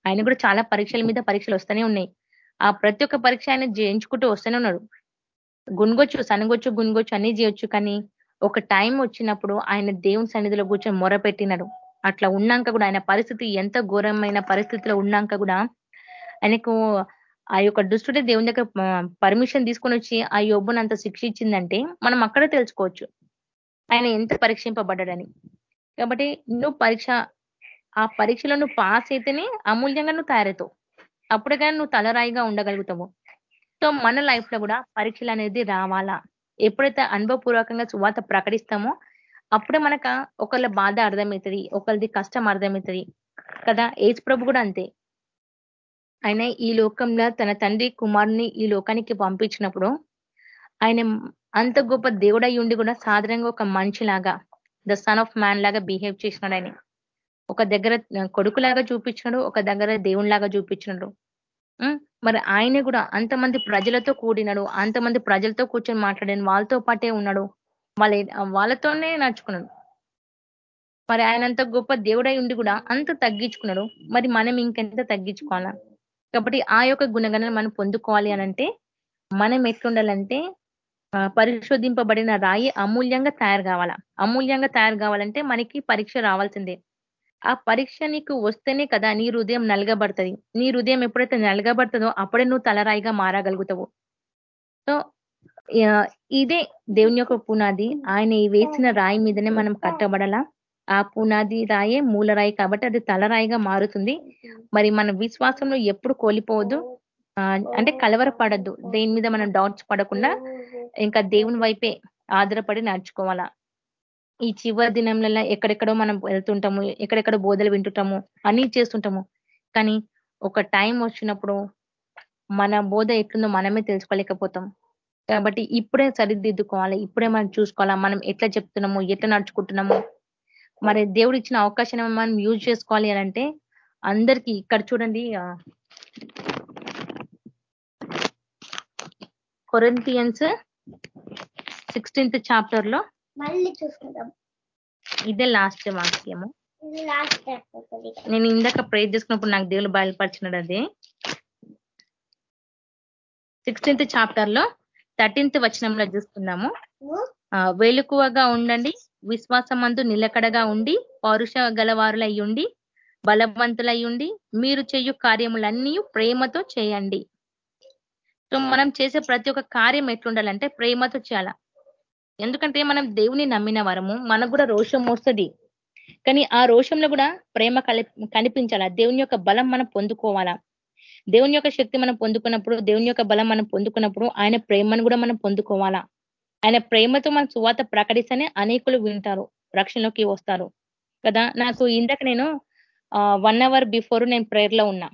ఆయన కూడా చాలా పరీక్షల మీద పరీక్షలు వస్తూనే ఉన్నాయి. ఆ ప్రతి ఒక్క పరీక్ష ఆయన జయించుకుంటూ వస్తూనే ఉన్నాడు. గుణగొచ్చు సనగొచ్చు గుణగొచ్చు అన్ని చేయొచ్చు కానీ ఒక టైం వచ్చినప్పుడు ఆయన దేవుని సన్నిధిలో కూర్చొని మొర పెట్టినాడు అట్లా ఉన్నాక కూడా ఆయన పరిస్థితి ఎంత ఘోరమైన పరిస్థితిలో ఉన్నాక కూడా ఆయనకు ఆ యొక్క దుష్టుడే దేవుని దగ్గర పర్మిషన్ తీసుకొని వచ్చి ఆ యోబ్బుని అంత శిక్ష ఇచ్చిందంటే మనం అక్కడే తెలుసుకోవచ్చు. ఆయన ఎంత పరీక్షింపబడ్డాడని. కాబట్టి నువ్వు పరీక్ష ఆ పరీక్షలో నువ్వు పాస్ అయితేనే అమూల్యంగా నువ్వు తయారవుతావు. అప్పుడే కానీ నువ్వు తలరాయిగా ఉండగలుగుతావు. సో మన లైఫ్లో కూడా పరీక్షలు అనేది రావాలా? ఎప్పుడైతే అనుభవపూర్వకంగా సువాత ప్రకటిస్తామో అప్పుడే మనకు ఒకళ్ళ బాధ అర్థమవుతుంది ఒకళ్ళది కష్టం అర్థమవుతుంది. కదా ఏజ్ ప్రభు కూడా అంతే. ఆయన ఈ లోకంలో తన తండ్రి కుమారుని ఈ లోకానికి పంపించినప్పుడు ఆయన అంత గొప్ప దేవుడై ఉండి కూడా సాధారణంగా ఒక మనిషిలాగా ద సన్ ఆఫ్ మ్యాన్ లాగా బిహేవ్ చేసినాడు ఆయన. ఒక దగ్గర కొడుకులాగా చూపించినాడు ఒక దగ్గర దేవునిలాగా చూపించినాడు. మరి ఆయనే కూడా అంతమంది ప్రజలతో కూడినాడు అంతమంది ప్రజలతో కూర్చొని మాట్లాడాను వాళ్ళతో పాటే ఉన్నాడు. వాళ్ళ వాళ్ళతోనే నడుచుకున్నాడు. మరి ఆయన అంత గొప్ప దేవుడై ఉండి కూడా అంత తగ్గించుకున్నాడు. మరి మనం ఇంకెంత తగ్గించుకోవాలా? కాబట్టి ఆ యొక్క గుణగణం మనం పొందుకోవాలి అనంటే మనం ఎట్లుండాలంటే పరిశోధింపబడిన రాయి అమూల్యంగా తయారు కావాలా? అమూల్యంగా తయారు కావాలంటే మనకి పరీక్ష రావాల్సిందే. ఆ పరీక్ష నీకు వస్తేనే కదా నీ హృదయం నలగబడుతుంది. నీ హృదయం ఎప్పుడైతే నలగబడుతుందో అప్పుడే నువ్వు తలరాయిగా మారగలుగుతావు. సో ఇదే దేవుని యొక్క పునాది. ఆయన ఈ వేసిన రాయి మీదనే మనం కట్టబడాలా? ఆ పునాది రాయే మూలరాయి కాబట్టి అది తలరాయిగా మారుతుంది. మరి మన విశ్వాసంలో ఎప్పుడు కోల్పోవద్దు. అంటే కలవరపడద్దు. దేని మీద మనం డౌట్స్ పడకుండా ఇంకా దేవుని వైపే ఆధారపడి నడుచుకోవాలా. ఈ చివరి దినంలలో ఎక్కడెక్కడో మనం వెళ్తుంటాము ఎక్కడెక్కడ బోధలు వింటుంటాము అన్ని చేస్తుంటాము. కానీ ఒక టైం వచ్చినప్పుడు మన బోధ ఎట్లుందో మనమే తెలుసుకోలేకపోతాం. కాబట్టి ఇప్పుడే సరిదిద్దుకోవాలి ఇప్పుడే మనం చూసుకోవాలా మనం ఎట్లా చెప్తున్నాము ఎట్లా నడుచుకుంటున్నాము మరి దేవుడు ఇచ్చిన అవకాశాన్ని మనం యూజ్ చేసుకోవాలి అంటే అందరికి ఇక్కడ చూడండి కొరింతియన్స్ సిక్స్టీన్త్ చాప్టర్లో మళ్ళీ చూసుకుందాం. ఇదే లాస్ట్ వాక్యము. నేను ఇందాక ప్రేర్ చేసుకున్నప్పుడు నాకు దేవుడు బయలుపరిచినాడు అదే. సిక్స్టీన్త్ చాప్టర్లో థర్టీన్త్ వచనంలో చూస్తున్నాము వేలుకువగా ఉండండి విశ్వాసమందు నిలకడగా ఉండి పౌరుష గలవారులై ఉండి బలవంతులై ఉండి మీరు చేయు కార్యములన్నీ ప్రేమతో చేయండి. సో మనం చేసే ప్రతి ఒక్క కార్యం ఎట్లుండాలంటే ప్రేమతో చేయాల. ఎందుకంటే మనం దేవుని నమ్మిన వరము మనకు కూడా రోషం వస్తుంది. కానీ ఆ రోషంలో కూడా ప్రేమ కలి కనిపించాలా. దేవుని యొక్క బలం మనం పొందుకోవాలా. దేవుని యొక్క శక్తి మనం పొందుకున్నప్పుడు దేవుని యొక్క బలం మనం పొందుకున్నప్పుడు ఆయన ప్రేమను కూడా మనం పొందుకోవాలా. ఆయన ప్రేమతో మన సువాత ప్రకటిస్తేనే అనేకులు వింటారు రక్షణలోకి వస్తారు. కదా? నాకు ఇందాక నేను వన్ అవర్ బిఫోర్ నేను ప్రేయర్లో ఉన్నా.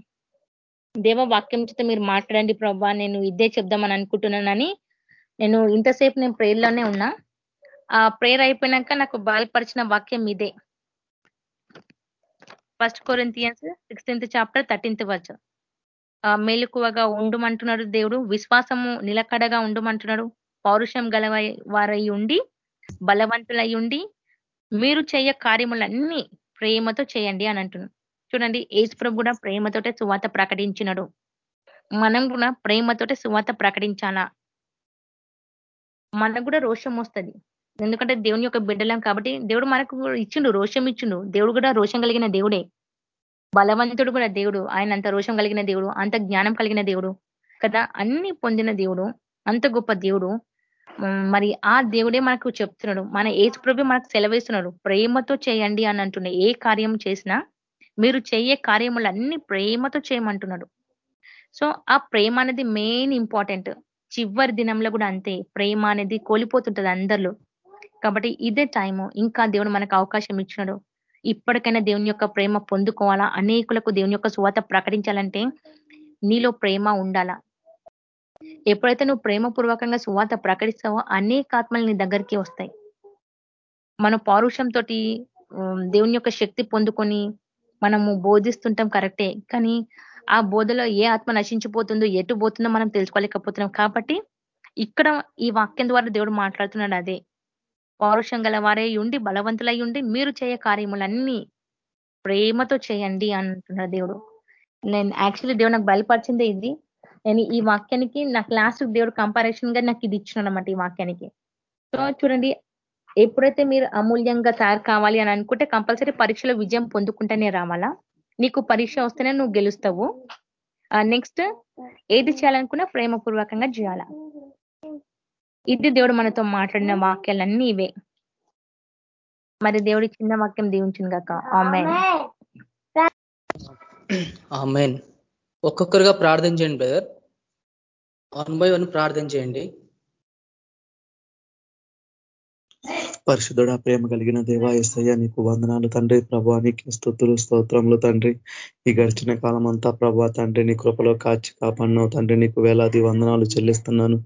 దేవ వాక్యం చేత మీరు మాట్లాడండి ప్రభా నేను ఇదే చెప్దామని అనుకుంటున్నానని నేను ఇంతసేపు నేను ప్రేయర్లోనే ఉన్నా. ఆ ప్రేయర్ అయిపోయినాక నాకు బయలుపరిచిన వాక్యం ఇదే. First Corinthians sixteenth chapter thirteenth verse మెలకువగా ఉండమంటున్నాడు దేవుడు విశ్వాసము నిలకడగా ఉండమంటున్నాడు. పౌరుషం గల వారై ఉండి బలవంతులై ఉండి మీరు చేయ కార్యములన్నీ ప్రేమతో చేయండి అని అంటున్నాడు చూడండి ఏసుప్రభు కూడా ప్రేమతోటే సువాత ప్రకటించినడు. మనం కూడా ప్రేమతోటే సువాత ప్రకటించాలా? మనకు కూడా రోషం వస్తుంది. ఎందుకంటే దేవుని యొక్క బిడ్డలం కాబట్టి దేవుడు మనకు ఇచ్చిండు రోషం ఇచ్చిండు. దేవుడు కూడా రోషం కలిగిన దేవుడే. బలవంతుడు కూడా దేవుడు. ఆయన అంత రోషం కలిగిన దేవుడు అంత జ్ఞానం కలిగిన దేవుడు కదా. అన్ని పొందిన దేవుడు అంత గొప్ప దేవుడు. మరి ఆ దేవుడే మనకు చెప్తున్నాడు. మన ఏసుప్రభు మనకు సెలవేస్తున్నాడు. ప్రేమతో చేయండి అని అంటున్నాడు ఏ కార్యం చేసినా మీరు చేయే కార్యములన్నీ ప్రేమతో చేయమంటున్నాడు. సో ఆ ప్రేమ అనేది మెయిన్ ఇంపార్టెంట్. చివరి దినంలో కూడా అంతే. ప్రేమ అనేది కోల్పోతుంటది అందరిలో. కాబట్టి ఇదే టైము. ఇంకా దేవుడు మనకు అవకాశం ఇచ్చినాడు. ఇప్పటికైనా దేవుని యొక్క ప్రేమ పొందుకోవాలా? అనేకులకు దేవుని యొక్క శువాత ప్రకటించాలంటే నీలో ప్రేమ ఉండాలా? ఎప్పుడైతే నువ్వు ప్రేమపూర్వకంగా సువాత ప్రకటిస్తావో అనేక ఆత్మలు నీ దగ్గరికి వస్తాయి. మన పౌరుషంతో దేవుని యొక్క శక్తి పొందుకొని మనము బోధిస్తుంటాం కరెక్టే. కానీ ఆ బోధలో ఏ ఆత్మ నశించిపోతుందో ఎటు పోతుందో మనం తెలుసుకోలేకపోతున్నాం. కాబట్టి ఇక్కడ ఈ వాక్యం ద్వారా దేవుడు మాట్లాడుతున్నాడు అదే. పౌరుషం గల వారే ఉండి బలవంతులై ఉండి మీరు చేయ కార్యములన్నీ ప్రేమతో చేయండి అంటున్నాడు దేవుడు. నేను యాక్చువల్లీ దేవుడు నాకు బయలుపరిచిందే ఇది. నేను ఈ వాక్యానికి నాకు లాస్ట్ దేవుడు కంపారిజన్గా నాకు ఇది ఇచ్చిన అనమాట ఈ వాక్యానికి. సో చూడండి ఎప్పుడైతే మీరు అమూల్యంగా తయారు కావాలి అని అనుకుంటే కంపల్సరీ పరీక్షలో విజయం పొందుకుంటేనే రావాలా? నీకు పరీక్ష వస్తేనే నువ్వు గెలుస్తావు. నెక్స్ట్ ఏది చేయాలనుకున్నా ప్రేమపూర్వకంగా చేయాలా? ఇది దేవుడు మనతో మాట్లాడిన వాక్యాలన్నీ ఇవే. మరి దేవుడి చిన్న వాక్యం దీవించింది కాక. ఆమె ఆమెన్. ఒక్కొక్కరుగా ప్రార్థన చేయండి బ్రదర్. వన్ బై వన్ ప్రార్థన చేయండి. పరిశుద్ధుడ ప్రేమ కలిగిన దేవా ఎస్ఐ నీకు వందనాలు తండ్రి. ప్రభా నీకు స్థుతులు స్తోత్రములు తండ్రి. ఈ గడిచిన కాలం అంతా ప్రభా తండ్రి నీ కృపలో కాచి కాపాడినావు తండ్రి. నీకు వేలాది వందనాలు చెల్లిస్తున్నాను.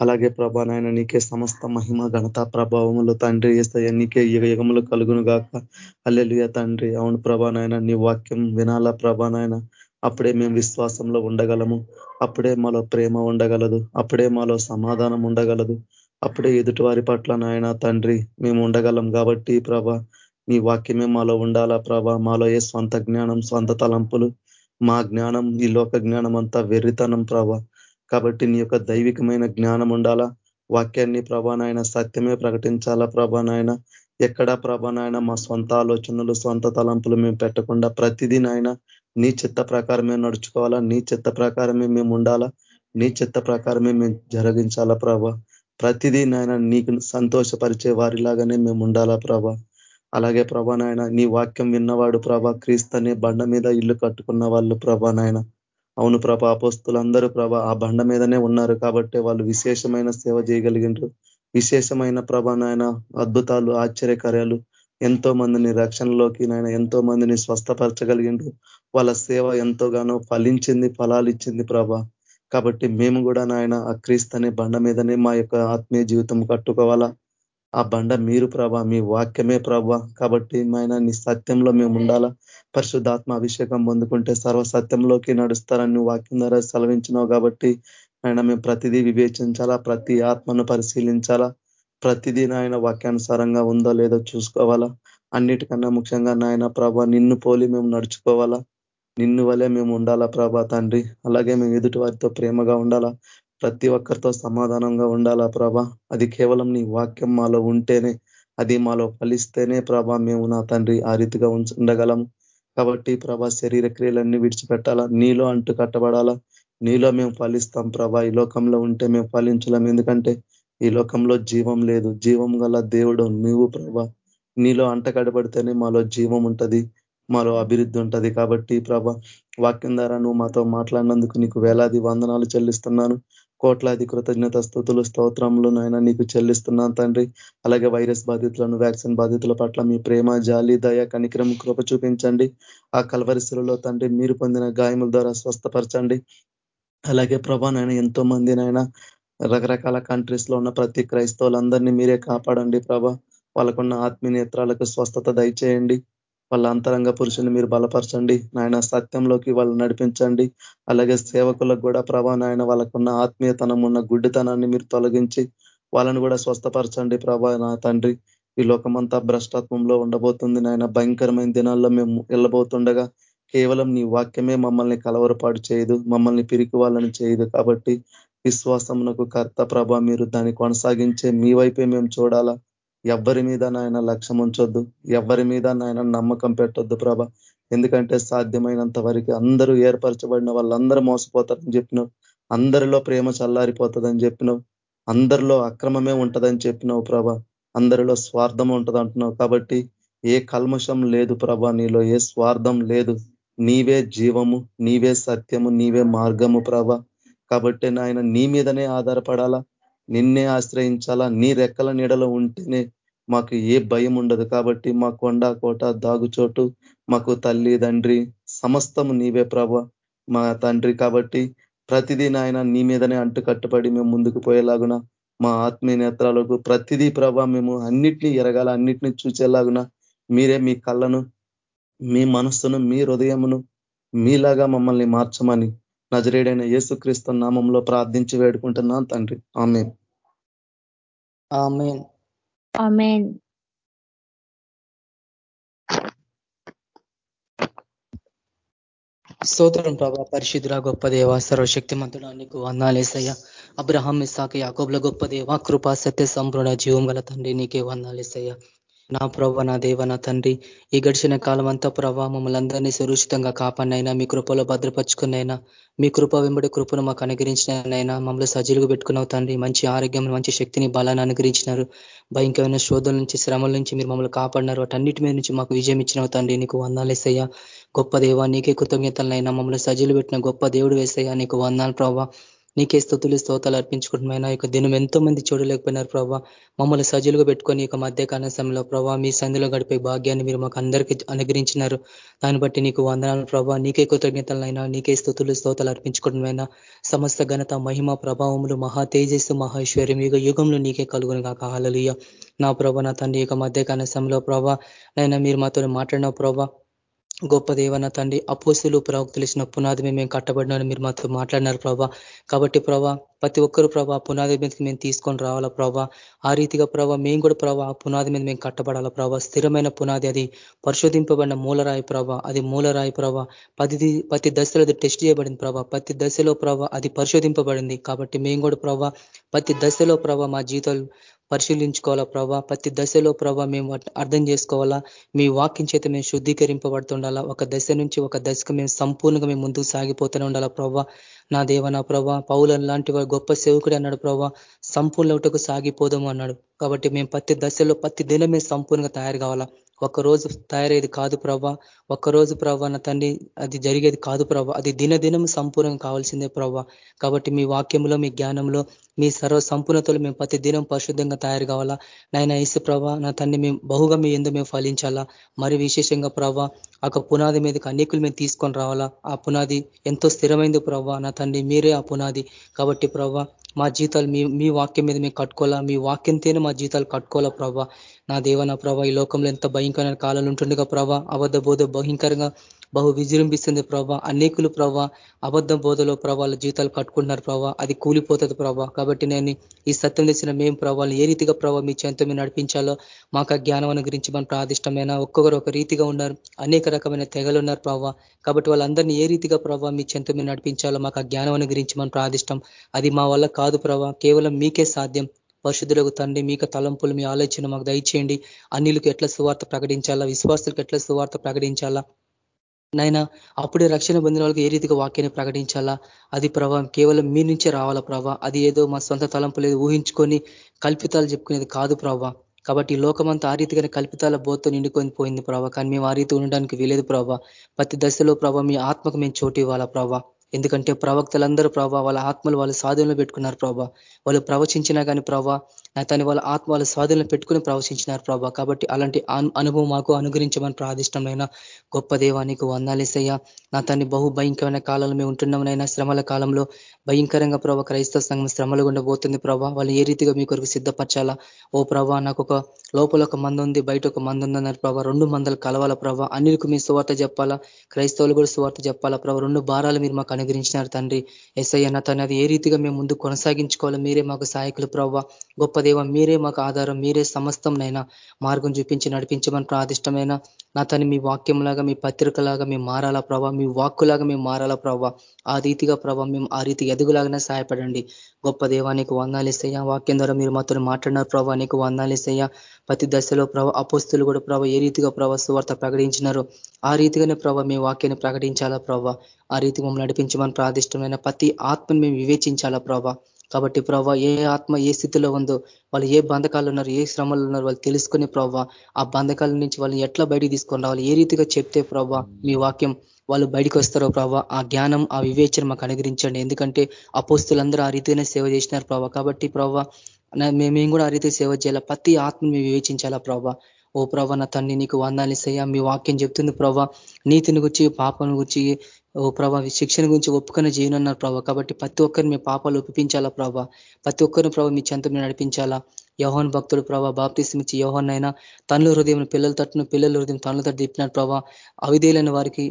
అలాగే ప్రభా నాయన నీకే సమస్త మహిమ ఘనత ప్రభావములు తండ్రి. ఏసయ్య నీకే యుగములు కలుగును గాక అల్లెలుయ తండ్రి. అవును ప్రభా నాయన నీ వాక్యం వినాలా ప్రభా నాయన. అప్పుడే మేము విశ్వాసంలో ఉండగలము. అప్పుడే మాలో ప్రేమ ఉండగలదు. అప్పుడే మాలో సమాధానం ఉండగలదు. అప్పుడే ఎదుటివారి పట్ల నాయన తండ్రి మేము ఉండగలం కాబట్టి ప్రభ మీ వాక్యమే మాలో ఉండాలా ప్రభ? మాలో ఏ స్వంత జ్ఞానం స్వంత తలంపులు? మా జ్ఞానం ఈ లోక జ్ఞానం అంతా వెర్రితనం ప్రభ. కాబట్టి నీ యొక్క దైవికమైన జ్ఞానం ఉండాలా? వాక్యాన్ని ప్రభానాయన సత్యమే ప్రకటించాలా ప్రభానాయన ఎక్కడ ప్రభ నాయన మా సొంత ఆలోచనలు సొంత తలంపులు మేము పెట్టకుండా ప్రతిదీ నాయన నీ చిత్త ప్రకారమే నడుచుకోవాలా నీ చిత్త ప్రకారమే మేము ఉండాలా నీ చిత్త ప్రకారమే మేము జరిగించాలా ప్రభ? ప్రతిదీ నాయన నీకు సంతోషపరిచే వారిలాగానే మేము ఉండాలా ప్రభ? అలాగే ప్రభా నాయన నీ వాక్యం విన్నవాడు ప్రభ క్రీస్తనే బండ మీద ఇల్లు కట్టుకున్న వాళ్ళు ప్రభా నాయన. అవును ప్రభ అపోస్తులందరూ ప్రభ ఆ బండ మీదనే ఉన్నారు కాబట్టి వాళ్ళు విశేషమైన సేవ చేయగలిగిండ్రు విశేషమైన ప్రభ నాయన అద్భుతాలు ఆశ్చర్యకార్యాలు ఎంతో మందిని రక్షణలోకి నాయన ఎంతో మందిని స్వస్థపరచగలిగిండు. వాళ్ళ సేవ ఎంతోగానో ఫలించింది ఫలాలు ఇచ్చింది ప్రభ. కాబట్టి మేము కూడా నాయన ఆ క్రీస్తు అనే బండ మీదనే మా యొక్క ఆత్మీయ జీవితం కట్టుకోవాలా. ఆ బండ మీరు ప్రభ మీ వాక్యమే ప్రభ. కాబట్టి ఆయన నీ సత్యంలో మేము ఉండాలా. పరిశుద్ధాత్మ అభిషేకం పొందుకుంటే సర్వసత్యంలోకి నడుస్తారని వాక్యం ద్వారా సెలవించినావు కాబట్టి ఆయన మేము ప్రతిదీ వివేచించాలా? ప్రతి ఆత్మను పరిశీలించాలా? ప్రతిదీ నాయన వాక్యానుసారంగా ఉందో లేదో చూసుకోవాలా? అన్నిటికన్నా ముఖ్యంగా నాయన ప్రభ నిన్ను పోలి మేము నడుచుకోవాలా? నిన్ను వలే మేము ఉండాలా ప్రభా తండ్రి? అలాగే మేము ఎదుటి వారితో ప్రేమగా ఉండాలా? ప్రతి ఒక్కరితో సమాధానంగా ఉండాలా ప్రభా? అది కేవలం నీ వాక్యం మాలో ఉంటేనే అది మాలో ఫలిస్తేనే ప్రభా మేము నా తండ్రి ఆ రీతిగా ఉండగలము. కాబట్టి ప్రభా శరీర క్రియలన్నీ విడిచిపెట్టాలా? నీలో అంటు కట్టబడాలా నీలో మేము ఫలిస్తాం ప్రభా. ఈ లోకంలో ఉంటే మేము ఫలించలేం ఎందుకంటే ఈ లోకంలో జీవం లేదు. జీవం గల దేవుడు నీవు ప్రభా. నీలో అంట కడబడితేనే మాలో జీవం ఉంటుంది. మాలో అభివృద్ధి ఉంటుంది. కాబట్టి ప్రభ వాక్యం ద్వారా నువ్వు మాతో మాట్లాడినందుకు నీకు వేలాది వందనాలు చెల్లిస్తున్నాను. కోట్లాది కృతజ్ఞత స్థుతులు స్తోత్రములు నాయన నీకు చెల్లిస్తున్నాను తండ్రి. అలాగే వైరస్ బాధితులను వ్యాక్సిన్ బాధితుల పట్ల మీ ప్రేమ జాలి దయ కనికరం కృప చూపించండి. ఆ కలవరిశిలలో తండ్రి మీరు పొందిన గాయముల ద్వారా స్వస్థపరచండి. అలాగే ప్రభా నాయన ఎంతో మంది నాయన రకరకాల కంట్రీస్లో ఉన్న ప్రతి క్రైస్తవులందరినీ మీరే కాపాడండి ప్రభ. వాళ్ళకున్న ఆత్మీయ నేత్రాలకు స్వస్థత దయచేయండి. వాళ్ళ అంతరంగ పురుషుని మీరు బలపరచండి. నాయన సత్యంలోకి వాళ్ళు నడిపించండి. అలాగే సేవకులకు కూడా ప్రభా నాయన వాళ్ళకున్న ఆత్మీయతనం ఉన్న గుడ్డితనాన్ని మీరు తొలగించి వాళ్ళని కూడా స్వస్థపరచండి ప్రభా నా తండ్రి. ఈ లోకమంతా భ్రష్టత్వంలో ఉండబోతుంది నాయన. భయంకరమైన దినాల్లో మేము వెళ్ళబోతుండగా కేవలం నీ వాక్యమే మమ్మల్ని కలవరపాటు చేయదు మమ్మల్ని పిరికి వాళ్ళని చేయదు. కాబట్టి విశ్వాసమునకు కర్త ప్రభ మీరు దాన్ని కొనసాగించే మీ వైపే మేము చూడాలా? ఎవరి మీద నాయన లక్ష్యం ఉంచొద్దు ఎవరి మీద నాయన నమ్మకం పెట్టొద్దు ప్రభ. ఎందుకంటే సాధ్యమైనంత వరకు అందరూ ఏర్పరచబడిన వాళ్ళందరూ మోసపోతారని చెప్పినావు. అందరిలో ప్రేమ చల్లారిపోతుందని చెప్పినావు. అందరిలో అక్రమమే ఉంటదని చెప్పినావు ప్రభ. అందరిలో స్వార్థం ఉంటుంది అంటున్నావు కాబట్టి ఏ కల్మషం లేదు ప్రభ నీలో ఏ స్వార్థం లేదు. నీవే జీవము నీవే సత్యము నీవే మార్గము ప్రభ. కాబట్టి నాయన నీ మీదనే ఆధారపడాలా నిన్నే ఆశ్రయించాలా నీ రెక్కల నీడలో ఉంటేనే మాకు ఏ భయం ఉండదు. కాబట్టి మా కొండ కోట దాగుచోటు మాకు తల్లి తండ్రి సమస్తము నీవే ప్రభ మా తండ్రి. కాబట్టి ప్రతిదీ నాయన నీ మీదనే అంటు కట్టుబడి మేము ముందుకు పోయేలాగున మా ఆత్మీయ నేత్రాలకు ప్రతిదీ ప్రభ మేము అన్నిటినీ ఎరగాల అన్నిటినీ చూసేలాగున మీరే మీ కళ్ళను మీ మనస్సును మీ హృదయమును మీలాగా మమ్మల్ని మార్చమని నజరేడైన యేసుక్రీస్తు నామంలో ప్రార్థించి వేడుకుంటున్నాను తండ్రి. ఆమె స్తోత్రం ప్రభా పరిశుద్ధుల గొప్ప దేవ సర్వశక్తిమంతుడా నీకు వందాలేసయ్య అబ్రహం ఇసాక యాకోబ్ల గొప్ప దేవ కృపా సత్య సంపూర్ణ జీవం గల తండ్రి నీకే వందాలేసయ్య నా ప్రభ నా దేవ నా తండ్రి ఈ గడిచిన కాలం అంతా ప్రభావ మమ్మల్ని అందరినీ సురక్షితంగా కాపాడినైనా మీ కృపలో భద్రపరుచుకున్నైనా మీ కృప వెంబడి కృపను మాకు అనుగ్రహించినైనా మమ్మల్ని సజీలుగా పెట్టుకున్నావు తండ్రి. మంచి ఆరోగ్యం మంచి శక్తిని బలాన్ని అనుగ్రహించినారు. భయంకరమైన శోధుల నుంచి శ్రమల నుంచి మీరు మమ్మల్ని కాపాడినారు. వాటన్నిటి మీద నుంచి మాకు విజయం ఇచ్చినావు తండ్రి. నీకు వందాలేసయ్యా గొప్ప దేవ నీకే కృతజ్ఞతలనైనా మమ్మల్ని సజీలు పెట్టిన గొప్ప దేవుడు వేసయ్యా. నీకు వందాలు ప్రభావ నీకే స్థుతులు స్తోతాలు అర్పించుకుంటున్నాయినా ఇక దినం ఎంతో మంది చూడలేకపోయినారు ప్రభావ మమ్మల్ని సజలుగా పెట్టుకొని ఇక మధ్య సమయంలో ప్రభావ మీ సంధిలో గడిపే భాగ్యాన్ని మీరు మాకు అందరికీ అనుగ్రహించినారు. దాన్ని బట్టి నీకు వందనాలు ప్రభావ నీకే కృతజ్ఞతలైనా నీకే స్థుతులు స్తోతాలు అర్పించుకుంటున్నాయినా సమస్త ఘనత మహిమ ప్రభావములు మహా తేజస్సు మహేశ్వర్యం యుగ యుగంలో నీకే కలుగును కాక హాలలుయ నా ప్రభ నా తండ్రి ఇక మధ్య సమయంలో ప్రభా నైనా మీరు మాతో మాట్లాడిన ప్రభా. గొప్ప దేవన తండ్రి అపోసులు ప్రవక్తులు ఇచ్చిన పునాది మేము కట్టబడినారని మీరు మాతో మాట్లాడినారు ప్రభా. కాబట్టి ప్రభా ప్రతి ఒక్కరు ప్రభా పునాది మీదకి మేము తీసుకొని రావాలా ప్రభా? ఆ రీతిగా ప్రభా మేము కూడా ప్రభా ఆ పునాది మీద మేము కట్టబడాలా ప్రభా? స్థిరమైన పునాది అది పరిశోధింపబడిన మూలరాయి ప్రభా అది మూలరాయి ప్రభా. ప్రతి ప్రతి దశలో అది టెస్ట్ చేయబడింది ప్రభా. ప్రతి దశలో ప్రభా అది పరిశోధింపబడింది. కాబట్టి మేము కూడా ప్రభా ప్రతి దశలో ప్రభా మా జీవితాలు పరిశీలించుకోవాలా ప్రభా? ప్రతి దశలో ప్రభా మేము అర్థం చేసుకోవాలా? మీ వాక్యం చేత మేము శుద్ధీకరింపబడుతుండాలా? ఒక దశ నుంచి ఒక దశకు మేము సంపూర్ణంగా మేము ముందుకు సాగిపోతూనే ఉండాలా ప్రభా? నా దేవ నా ప్రభా పౌలను లాంటి గొప్ప సేవకుడు అన్నాడు ప్రభా. సంపూర్ణ సాగిపోదాము అన్నాడు. కాబట్టి మేము ప్రతి దశలో ప్రతి దినం మేము సంపూర్ణంగా తయారు కావాలా? ఒక్కరోజు తయారయ్యేది కాదు ప్రభా. ఒక్కరోజు ప్రభా నా తండ్రి అది జరిగేది కాదు ప్రభా. అది దినదినం సంపూర్ణంగా కావాల్సిందే ప్రభా. కాబట్టి మీ వాక్యంలో మీ జ్ఞానంలో మీ సర్వ సంపూర్ణతలు మేము ప్రతి దినం పరిశుద్ధంగా తయారు కావాలా? నాయన ఇసు ప్రభా నా తండ్రి మేము బహుగా మీ ఎందు మేము ఫలించాలా? మరి విశేషంగా ప్రభా ఒక పునాది మీదకి అనేకులు మేము తీసుకొని రావాలా? ఆ పునాది ఎంతో స్థిరమైంది ప్రభా నా తండ్రి మీరే ఆ పునాది. కాబట్టి ప్రభా మా జీతాలు మీ మీ వాక్యం మీద మేము కట్టుకోవాలా? మీ వాక్యంతోనే మా జీతాలు కట్టుకోవాలా ప్రభా నా దేవ నా ప్రభా ఈ లోకంలో ఎంత భయంకరమైన కాలాలు ఉంటుండగా ప్రభా అబద్ధ బోధ భయంకరంగా బహు విజృంభిస్తుంది ప్రభా. అనేకులు ప్రభా అబద్ధ బోధలో ప్రభావాల జీతాలు కట్టుకుంటున్నారు ప్రభా. అది కూలిపోతుంది ప్రభా. కాబట్టి నేను ఈ సత్యం తెచ్చిన మేము ప్రభావాలు ఏ రీతిగా ప్రభావ మీ చెంత మీరు నడిపించాలో మాకు ఆ జ్ఞానం గురించి మనం ప్రాదిష్టమైన ఒక్కొక్కరు ఒక రీతిగా ఉన్నారు. అనేక రకమైన తెగలు ఉన్నారు ప్రభావ కాబట్టి వాళ్ళందరినీ ఏ రీతిగా ప్రభావ మీ చెంత మీరు నడిపించాలో మాకు ఆ జ్ఞానం గురించి మనం ప్రాదిష్టం. అది మా వల్ల కాదు ప్రభా. కేవలం మీకే సాధ్యం. పరిశుద్ధులకు తండ్రి మీకు తలంపులు మీ ఆలోచన మాకు దయచేయండి. అన్నిలకు ఎట్లా సువార్త ప్రకటించాలా? విశ్వాసులకు ఎట్లా సువార్త ప్రకటించాలా? నైనా అప్పుడే రక్షణ పొందిన వాళ్ళకి ఏ రీతిగా వాక్యాన్ని ప్రకటించాలా? అది ప్రభావం కేవలం మీ నుంచే రావాలా ప్రభా? అది ఏదో మా సొంత తలంపు లేదు ఊహించుకొని కల్పితాలు చెప్పుకునేది కాదు ప్రభా. కాబట్టి లోకమంతా ఆ రీతిగానే కల్పితాల బోధతో నిండుకొని పోయింది ప్రభా. కానీ మేము ఆ రీతి ఉండడానికి వీలేదు ప్రభా. ప్రతి దశలో ప్రభా మీ ఆత్మకు మేము చోటు ఇవ్వాలా ప్రభా? ఎందుకంటే ప్రవక్తలందరూ ప్రభా వాళ్ళ ఆత్మలు వాళ్ళ సాధనలో పెట్టుకున్నారు ప్రభా. వాళ్ళు ప్రవచించినా కానీ ప్రభా తను వాళ్ళ ఆత్మ వాళ్ళ స్వాధీనంలో పెట్టుకుని ప్రవశించినారు ప్రభా. కాబట్టి అలాంటి అనుభవం మాకు అనుగ్రహించమని ప్రాదిష్టమైన గొప్ప దేవానికి వందాలేసయ్యా. నా తన్ని బహు భయంకరమైన కాలంలో మేము ఉంటున్నామనైనా శ్రమల కాలంలో భయంకరంగా ప్రభా క్రైస్తవ సంఘం శ్రమలు గుండా పోతుంది ప్రభా. వాళ్ళు ఏ రీతిగా మీ కొరకు సిద్ధపరచాలా? ఓ ప్రభా నాకు ఒక లోపల ఒక మంద ఉంది బయట ఒక మంద ఉందన్నారు ప్రభా. రెండు మందలు కలవాల ప్రభా? అన్నిటికి మీ సువార్త చెప్పాలా? క్రైస్తవులు కూడా సువార్త చెప్పాలా ప్రభా? రెండు భారాలు మీరు మాకు అనుగ్రహించినారు తండ్రి. ఎస్ఐ అన్న తను అది ఏ రీతిగా మేము ముందు కొనసాగించుకోవాలో మీరే మాకు సహాయకులు ప్రభావ గొప్ప దేవ మీరే మాకు ఆధారం మీరే సమస్తం నైనా మార్గం చూపించి నడిపించమని ప్రాదిష్టమైన నా తను మీ వాక్యంలాగా మీ పత్రికలాగా మేము మారాలా ప్రభావ మీ వాక్కులాగా మేము మారాలా ప్రభావ ఆ రీతిగా ప్రభావ మేము ఆ రీతి ఎదుగులాగానే సహాయపడండి. గొప్ప దేవానికి వందాలేసయ్యా వాక్యం ద్వారా మీరు మాతో మాట్లాడినారు ప్రభావ నీకు వందాలేసయ్యా ప్రతి దశలో ప్రభ అపోస్తులు కూడా ప్రభావ ఏ రీతిగా ప్రభావ సువార్త ప్రకటించినారు ఆ రీతిగానే ప్రభావ మీ వాక్యాన్ని ప్రకటించాలా ప్రభావ ఆ రీతి మమ్మల్ని నడిపించమని ప్రాదిష్టమైన ప్రతి ఆత్మను మేము వివేచించాలా ప్రభా. కాబట్టి ప్రవ్వ ఏ ఆత్మ ఏ స్థితిలో ఉందో వాళ్ళు ఏ బంధకాలు ఉన్నారు ఏ శ్రమలు ఉన్నారు వాళ్ళు తెలుసుకునే ప్రవ్వ ఆ బంధకాల నుంచి వాళ్ళని ఎట్లా బయటికి తీసుకొని రావాలి? ఏ రీతిగా చెప్తే ప్రవ్వ మీ వాక్యం వాళ్ళు బయటకు వస్తారో ప్రభావ ఆ జ్ఞానం ఆ వివేచన మాకు అనుగ్రహించండి. ఎందుకంటే ఆ పోస్తులందరూ ఆ రీతిగానే సేవ చేసినారు ప్రభావ కాబట్టి ప్రభావ మేము కూడా ఆ రీతి సేవ చేయాలా? ప్రతి ఆత్మని వివేచించాలా ప్రభావ ఓ ప్రభా నా తండ్రి నీకు వందాలిసయ్యా మీ వాక్యం చెప్తుంది ప్రభా నీతిని గురించి పాపను గురించి ఓ ప్రభా శిక్షణ గురించి ఒప్పుకొని చేయనున్నారు ప్రభావ కాబట్టి ప్రతి ఒక్కరిని మీ పాపాలు ఒప్పించాలా ప్రభా? ప్రతి ఒక్కరిని ప్రభావ మీ చెంత నడిపించాలా? యోహన్ భక్తుడు ప్రభా బాప్తిసం ఇచ్చి యోహన్ అయినా తనుల హృదయం పిల్లల తట్టును పిల్లల హృదయం తనుల తట్టు తిప్పినాడు ప్రభా. అవిధేలైన వారికి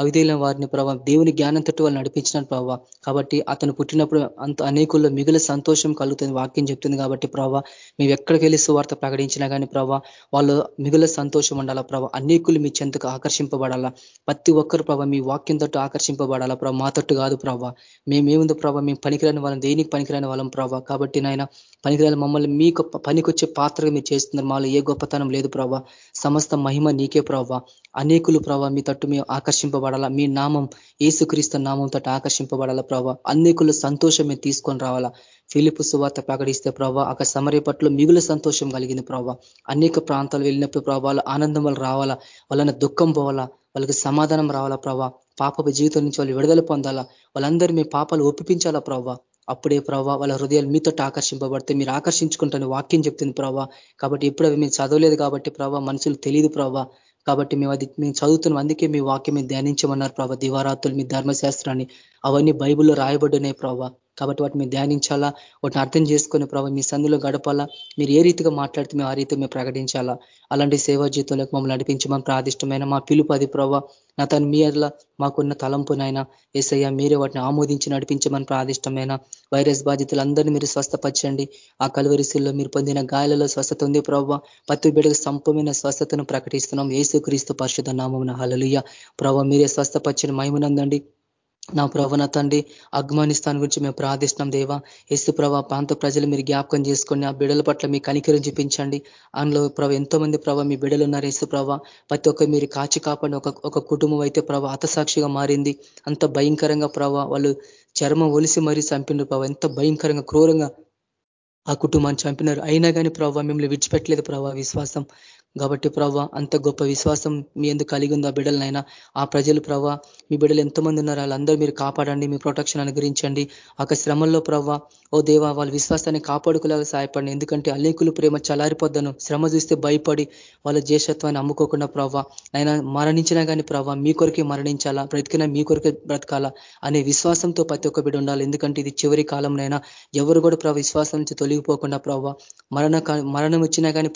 అవిధేలైన వారిని ప్రభావ దేవుని జ్ఞానం తట్టు వాళ్ళు నడిపించినాడు ప్రభావ కాబట్టి అతను పుట్టినప్పుడు అంత అనేకుల్లో మిగుల సంతోషం కలుగుతుంది వాక్యం చెప్తుంది కాబట్టి ప్రభావ మేము ఎక్కడికి వెళ్ళి సువార్త ప్రకటించినా కానీ ప్రభా వాళ్ళు మిగుల సంతోషం ఉండాలా ప్రభా. అనేకులు మీ చెంతకు ఆకర్షింపబడాలా. ప్రతి ఒక్కరు ప్రభావ మీ వాక్యం తట్టు ఆకర్షింపబడాలా ప్రభా. మా తట్టు కాదు ప్రభావ మేమేముందో ప్రభా మేము పనికిరాని వాళ్ళం దేనికి పనికిరాని వాళ్ళం ప్రభా. కాబట్టి నాయన పనికిరాని మమ్మల్ని మీకు పనికొచ్చే పాత్ర మీరు చేస్తున్నారు. మాలో ఏ గొప్పతనం లేదు ప్రభావ సమస్త మహిమ నీకే ప్రభావ అనేకులు ప్రభావ మీ తట్టు మేము ఆకర్షింపబడాలా. మీ నామం ఏసుక్రీస్తు నామం తట్టు ఆకర్షింపబడాలా ప్రభావ అనేకులు సంతోషం మేము తీసుకొని రావాలా. ఫిలిపు సువార్త ప్రకటిస్తే ప్రభావ అక్కడ సమరే పట్ల మిగులు సంతోషం కలిగింది ప్రభావ అనేక ప్రాంతాలు వెళ్ళినప్పుడు ప్రభావాలు ఆనందం వాళ్ళు రావాలా. వాళ్ళని దుఃఖం పోవాలా. వాళ్ళకి సమాధానం రావాలా ప్రభావ పాపపు జీవితం నుంచి వాళ్ళు విడుదల పొందాలా. వాళ్ళందరూ మీ పాపాలు ఒప్పించాలా ప్రభావ అప్పుడే ప్రభావ వాళ్ళ హృదయాలు మీతో ఆకర్షింపబడితే మీరు ఆకర్షించుకుంటాను వాక్యం చెప్తుంది ప్రభావ కాబట్టి ఎప్పుడు అవి మేము చదవలేదు కాబట్టి ప్రభావ మనుషులు తెలియదు ప్రభావ కాబట్టి మేము అది మేము చదువుతున్నాం అందుకే మీ వాక్యం మేము ధ్యానించమన్నారు ప్రభావ దివారాత్రులు మీ ధర్మశాస్త్రాన్ని అవన్నీ బైబుల్లో రాయబడినాయి ప్రభావ కాబట్టి వాటిని మేము ధ్యానించాలా? వాటిని అర్థం చేసుకునే ప్రభావ మీ సందులో గడపాలా? మీరు ఏ రీతిగా మాట్లాడితే మేము ఆ రీతిగా మేము ప్రకటించాలా? అలాంటి సేవా జీవితంలోకి మమ్మల్ని నడిపించమని ప్రాదిష్టమైన మా పిలుపు అది ప్రభావ నా తను మీ అట్లా మాకున్న తలంపునైనా ఏసయ్య మీరే వాటిని ఆమోదించి నడిపించమని ప్రాదిష్టమైన వైరస్ బాధితులందరినీ మీరు స్వస్థపరచండి. ఆ కలువరిశుల్లో మీరు పొందిన గాయాలలో స్వస్థత ఉంది ప్రభావ పత్తి బిడకు సంపమైన స్వస్థతను ప్రకటిస్తున్నాం. ఏసుక్రీస్తు పరిషత్ నామమున. హలలుయ ప్రభావ మీరే స్వస్థపరిచిన మహిమనందండి. నా ప్రభ నా తండ్రి అఫ్ఘనిస్తాన్ గురించి మేము ప్రార్థిస్తున్నాం దేవా. ఎస్తు ప్రభా ప్రాంత ప్రజలు మీరు జ్ఞాపకం చేసుకొని ఆ బిడల పట్ల మీ కనికరం చూపించండి. అందులో ప్రభ ఎంతో మంది ప్రభావ మీ బిడలు ఉన్నారు ఎస్తు ప్రభా. ప్రతి ఒక్క మీరు కాచి కాపాడి ఒక ఒక కుటుంబం అయితే ప్రభా హతసాక్షిగా మారింది. అంత భయంకరంగా ప్రభావ వాళ్ళు చర్మం ఒలిసి మరీ చంపినారు ప్రభావ ఎంత భయంకరంగా క్రూరంగా ఆ కుటుంబాన్ని చంపినారు. అయినా కానీ ప్రభావ మిమ్మల్ని విడిచిపెట్టలేదు ప్రభావ విశ్వాసం. కాబట్టి ప్రవ్వ అంత గొప్ప విశ్వాసం మీ ఎందుకు కలిగి ఉంది ఆ బిడ్డలనైనా ఆ ప్రజలు ప్రవ్వ మీ బిడ్డలు ఎంతమంది ఉన్నారు వాళ్ళందరూ మీరు కాపాడండి మీ ప్రొటెక్షన్ అనుగ్రహించండి. ఒక శ్రమంలో ప్రవ్వ ఓ దేవా వాళ్ళ విశ్వాసాన్ని కాపాడుకోలేక సహాయపడండి. ఎందుకంటే అల్లేకులు ప్రేమ చలారిపోద్దను. శ్రమ చూస్తే భయపడి వాళ్ళ జేషత్వాన్ని అమ్ముకోకుండా ప్రవ్వ అయినా మరణించినా కానీ ప్రవ్వ మీ కొరకే మరణించాలా? బ్రతికినా మీ కొరకే బ్రతకాలా? అనే విశ్వాసంతో ప్రతి ఒక్క బిడ్డ ఉండాలి. ఎందుకంటే ఇది చివరి కాలంనైనా ఎవరు కూడా ప్రభావ విశ్వాసం నుంచి తొలగిపోకుండా ప్రవ్వ మరణ మరణం వచ్చినా కానీ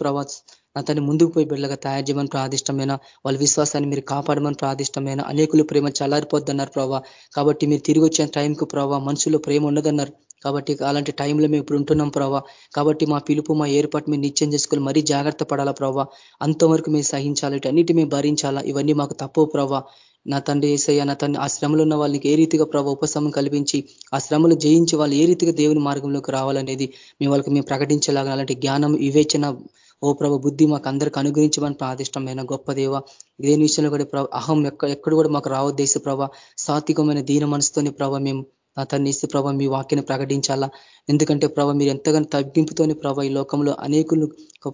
నా తను ముందుకు పోయి బిడ్డలుగా తయారు చేయమని ప్రాదిష్టమైన వాళ్ళ విశ్వాసాన్ని మీరు కాపాడమని ప్రాదిష్టమైన అనేకులు ప్రేమ చల్లారిపోద్దన్నారు ప్రభావ కాబట్టి మీరు తిరిగి వచ్చిన టైంకు ప్రభావ మనుషుల్లో ప్రేమ ఉండదన్నారు. కాబట్టి అలాంటి టైంలో మేము ఇప్పుడు ఉంటున్నాం ప్రభావ కాబట్టి మా పిలుపు మా ఏర్పాటు మీరు నిత్యం చేసుకుని మరీ జాగ్రత్త పడాలా ప్రభావ అంతవరకు మేము సహించాలి అన్నిటి మేము భరించాలా ఇవన్నీ మాకు తప్పవు ప్రభావ నా తండ్రి ఏసయ్య నా తండ్రి ఆ శ్రమలు ఉన్న వాళ్ళకి ఏ రీతిగా ప్రభావ ఉపశమం కల్పించి ఆ శ్రమలు జయించి వాళ్ళు ఏ రీతిగా దేవుని మార్గంలోకి రావాలనేది మేము వాళ్ళకి మేము ప్రకటించలాగా అలాంటి జ్ఞానం వివేచన ఓ ప్రభ బుద్ధి మాకు అందరికి అనుగ్రహించమని ప్రాదిష్టమైన గొప్ప దేవ దేని విషయంలో కూడా అహం ఎక్కడ కూడా మాకు రావద్దేశ ప్రభ. సాత్వికమైన దీన మనసుతోని ప్రభ మేము తన్ని ఇస్తే ప్రభావ మీ వాక్యాన్ని ప్రకటించాలా? ఎందుకంటే ప్రభావ మీరు ఎంతగానో తగ్గింపుతోని ప్రభావ ఈ లోకంలో అనేకులు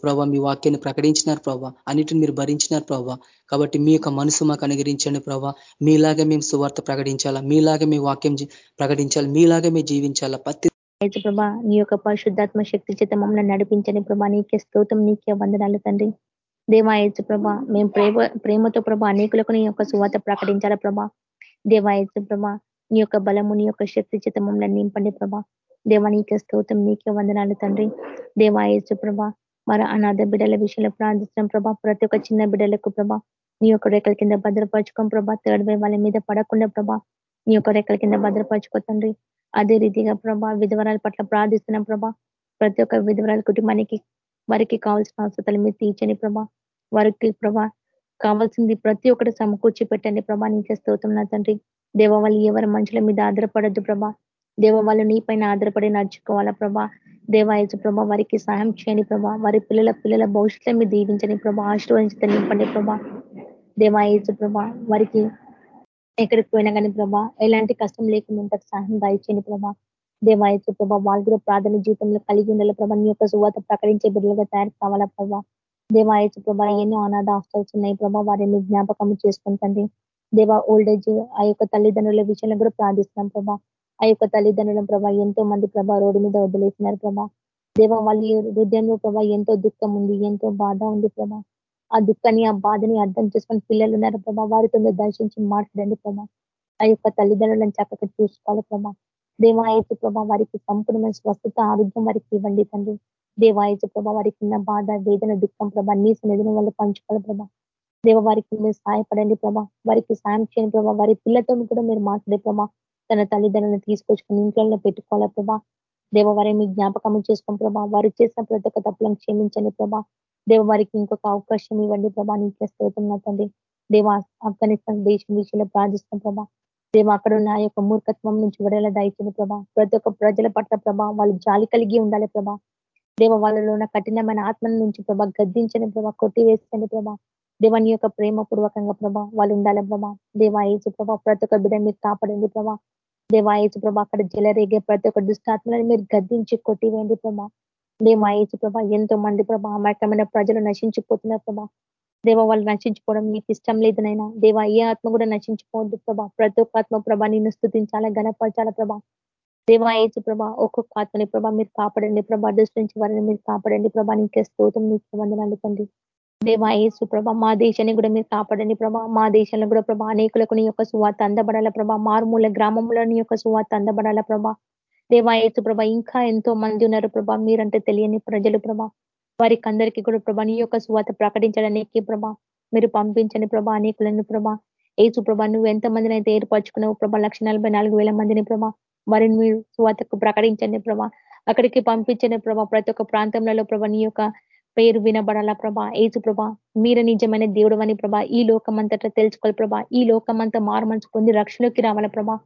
ప్రభావ మీ వాక్యాన్ని ప్రకటించినారు ప్రభావ అన్నిటిని మీరు భరించినారు ప్రభావ కాబట్టి మీ యొక్క మనసు మాకు అనుగ్రహించండి ప్రభావ మీలాగే మేము సువార్త ప్రకటించాలా? మీలాగే మీ వాక్యం ప్రకటించాలి? మీలాగే మేము జీవించాలా? ప్రతి అయితే ప్రభా నీ యొక్క పరిశుద్ధాత్మ శక్తి చేత మమ్మల్ని నడిపించని ప్రభా నీకే స్తోత్రం నీకే వందనాలు తండ్రి. దేవాయచు ప్రభా మేము ప్రేమ ప్రేమతో ప్రభా అనేకులకు నీ యొక్క సువాత ప్రకటించాల ప్రభా? దేవాయచు ప్రభా నీ యొక్క బలము నీ యొక్క శక్తి చేత మమ్మల్ని నింపండి ప్రభా. దేవా నీకే స్తోత్రం నీకే వందనాలు తండ్రి. దేవాయచు ప్రభా మరి అనాథ బిడ్డల విషయంలో ప్రార్థించడం ప్రభా. ప్రతి ఒక్క చిన్న బిడ్డలకు ప్రభా నీ యొక్క రేఖల కింద భద్రపరచుకోం ప్రభా థర్డ్ వే వాళ్ళ మీద పడకుండా ప్రభా నీ యొక్క రేఖల కింద భద్రపరచుకో తండ్రి. అదే రీతిగా ప్రభా విధవరాల పట్ల ప్రార్థిస్తున్నాం ప్రభా. ప్రతి ఒక్క విధవరాల కుటుంబానికి వారికి కావాల్సిన అవసరాలు మీరు తీర్చని ప్రభా. వారికి ప్రభా కావాల్సింది ప్రతి ఒక్కటి సమకూర్చి పెట్టండి ప్రభా నీకే స్తోత్రం నా తండ్రి. దేవ వాళ్ళు ఎవరి మనుషుల మీద ఆధారపడద్దు ప్రభా. దేవ వాళ్ళు నీ పైన ఆధారపడి నడుచుకోవాలా ప్రభా. దేవాయచు ప్రభా వారికి సహాయం చేయని ప్రభా. వారి పిల్లల పిల్లల భవిష్యత్తు మీద దీవించని ప్రభా. ఆశీర్వదించి నింపండి ప్రభా. దేవాయచు ప్రభా వారికి ఎక్కడికి పోయినా కానీ ప్రభా ఎలాంటి కష్టం లేకుండా సహాయం దాయిచేయండి ప్రభా. దేవాయచు ప్రభా వాళ్ళు కూడా ప్రార్థన జీవితంలో కలిగి ఉండాలి ప్రభా. నీ యొక్క సువాత ప్రకటించే బిడ్డలుగా తయారు కావాలా ప్రభా. దేవాయచు ప్రభా ఎన్నో అనాథ హాస్టల్స్ ఉన్నాయి ప్రభా. వారిని జ్ఞాపకం చేసుకుంటండి దేవా ఓల్డేజ్ ఆ యొక్క తల్లిదండ్రుల విషయంలో కూడా ప్రార్థిస్తున్నాం ప్రభా. ఆ యొక్క తల్లిదండ్రుల ప్రభా ఎంతో మంది ప్రభా రోడ్డు మీద వదిలేసినారు ప్రభా. దేవ వాళ్ళ హృదయంలో ప్రభా ఎంతో దుఃఖం ఉంది ఎంతో బాధ ఉంది ప్రభా. ఆ దుఃఖాన్ని ఆ బాధని అర్థం చేసుకొని పిల్లలు ఉన్నారు ప్రభా. వారితో మీరు దర్శించి మాట్లాడండి ప్రభా. ఆ యొక్క తల్లిదండ్రులను చక్కగా చూసుకోవాలి ప్రభా. దేవాయచు ప్రభా వారికి సంపూర్ణమైన స్వస్థత ఆరోగ్యం వారికి ఇవ్వండి తండ్రి. దేవాయచు ప్రభా వారికి ఉన్న బాధ వేదన దుఃఖం ప్రభా నీ సన్నిధిని వాళ్ళు పంచుకోవాలి ప్రభా. దేవ వారికి మీరు సహాయపడండి ప్రభా. వారికి సాయం చేయండి ప్రభా. వారి పిల్లతో కూడా మీరు మాట్లాడే ప్రభా. తన తల్లిదండ్రులను తీసుకొచ్చుకొని ఇంట్లో పెట్టుకోవాలి ప్రభా. దేవ వారిని జ్ఞాపకం చేసుకోండి ప్రభా. వారు చేసిన ప్రతి ఒక్క తప్పులను క్షమించండి ప్రభా. దేవ వారికి ఇంకొక అవకాశం ఇవ్వండి ప్రభా. నీకే స్తోత్రం తండ్రి దేవ ఆఫ్ఘనిస్తాన్ దేశం విషయంలో ప్రార్థిస్తాం ప్రభా. దేవ అక్కడ ఉన్న ఆ యొక్క మూర్ఖత్వం నుంచి విడల దాయిచిన ప్రభా. ప్రతి ఒక్క ప్రజల పట్ల ప్రభా వాళ్ళు జాలి కలిగి ఉండాలి ప్రభా. దేవ వాళ్ళలో ఉన్న కఠినమైన ఆత్మల నుంచి ప్రభా గద్దించని ప్రభా. కొట్టివేసండి ప్రభా. దేవాని యొక్క ప్రేమ పూర్వకంగా ప్రభా వాళ్ళు ఉండాలి ప్రభా. దేవాయచు ప్రభా ప్రతి ఒక్క బిడ్డ మీరు కాపాడండి ప్రభా. దేవాయచు ప్రభా అక్కడ జలరేగే ప్రతి ఒక్క దుష్టాత్మలను మీరు గద్దించి కొట్టివేయండి ప్రభా. దేవాయేసు ప్రభా ఎంతో మంది ప్రభా అమాయకమైన ప్రజలు నశించిపోతున్నారు ప్రభా. దేవ వాళ్ళు నశించుకోవడం నీకు ఇష్టం లేదనైనా దేవ ఏ ఆత్మ కూడా నశించుకోవద్దు ప్రభా. ప్రతి ఒక్క ఆత్మ ప్రభా నిన్ను స్థుతించాలా గణపరచాలా ప్రభా. దేవా ఏసు ప్రభా ఒక్కొక్క ఆత్మని ప్రభా మీరు కాపాడండి ప్రభా. దృష్టి నుంచి వారిని మీరు కాపాడండి ప్రభా. నీకే స్తోత్రం నీకు వందనాలు తండ్రి. దేవా ఏసు ప్రభా మా దేశాన్ని కూడా మీరు కాపాడండి ప్రభా. మా దేశంలో కూడా ప్రభా అనేకులకు నీ యొక్క సువార్త అందబడాల ప్రభా. మారుమూల గ్రామంలో నీ యొక్క సువార్త అందబడాల ప్రభా. దేవా ప్రభ ఇంకా ఎంతో మంది ఉన్నారు ప్రభా మీరంటే తెలియని ప్రజలు ప్రభా. వారికి అందరికీ కూడా ప్రభా నీ యొక్క సువార్త ప్రకటించడానికి ప్రభా మీరు పంపించని ప్రభా అనేకులను ప్రభా. ఏసు ప్రభా నువ్వు ఎంత మందిని అయితే ఏర్పరచుకున్నావు ప్రభా లక్ష మందిని ప్రభా వారిని మీరు సువార్తకు ప్రకటించండి ప్రభా. అక్కడికి పంపించని ప్రభా ప్రతి ఒక్క ప్రాంతంలో ప్రభా నీ యొక్క పేరు వినబడాలా ప్రభా. ఏసు ప్రభా మీరు నిజమైన దేవుడు అని ప్రభా ఈ లోకమంతట తెలుసుకోవాలి ప్రభా. ఈ లోకమంతా మారు మనసు పొంది రక్షణలోకి రావాల ప్రభా.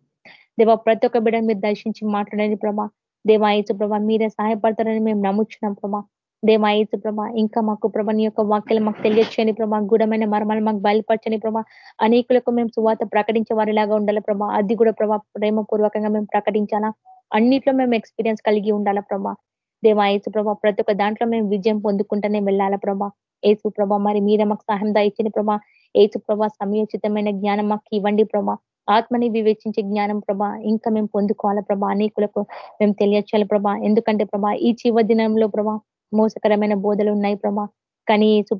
దేవా ప్రతి ఒక్క బిడ్డ మీరు దర్శించి మాట్లాడండి ప్రభా. దేవాయచు ప్రభా మీరే సహాయపడతారని మేము నమ్ముచున్నాం ప్రభా. దేవాయచు ప్రభా ఇంకా మాకు ప్రభా నీ యొక్క వాక్యలు మాకు తెలియచేయని ప్రభా. గుడమైన మర్మాలు మాకు బయలుపరచని ప్రభా. అనేకులకు మేము సువాత ప్రకటించే వారిలాగా ఉండాలి ప్రభా. అది కూడా ప్రభా ప్రేమపూర్వకంగా మేము ప్రకటించాలా? అన్నిట్లో మేము ఎక్స్పీరియన్స్ కలిగి ఉండాలా ప్రభా? దేవా ప్రభా ప్రతి ఒక్క దాంట్లో మేము విజయం పొందుకుంటూనే వెళ్ళాలా ప్రభా? ఏసు ప్రభా మరి మీరే మాకు సహాయం దాయించిన ప్రభా. ఏసు ప్రభా సమయోచితమైన జ్ఞానం మాకు ఇవ్వండి ప్రభా. ఆత్మని వివేచించే జ్ఞానం ప్రభా ఇంకా మేము పొందుకోవాలా ప్రభా అనేకులకు మేము తెలియచేయాలి ప్రభా. ఎందుకంటే ప్రభా ఈ చివ దినంలో ప్రభా మోసకరమైన బోధలు ఉన్నాయి ప్రభా. కానీ ఏసు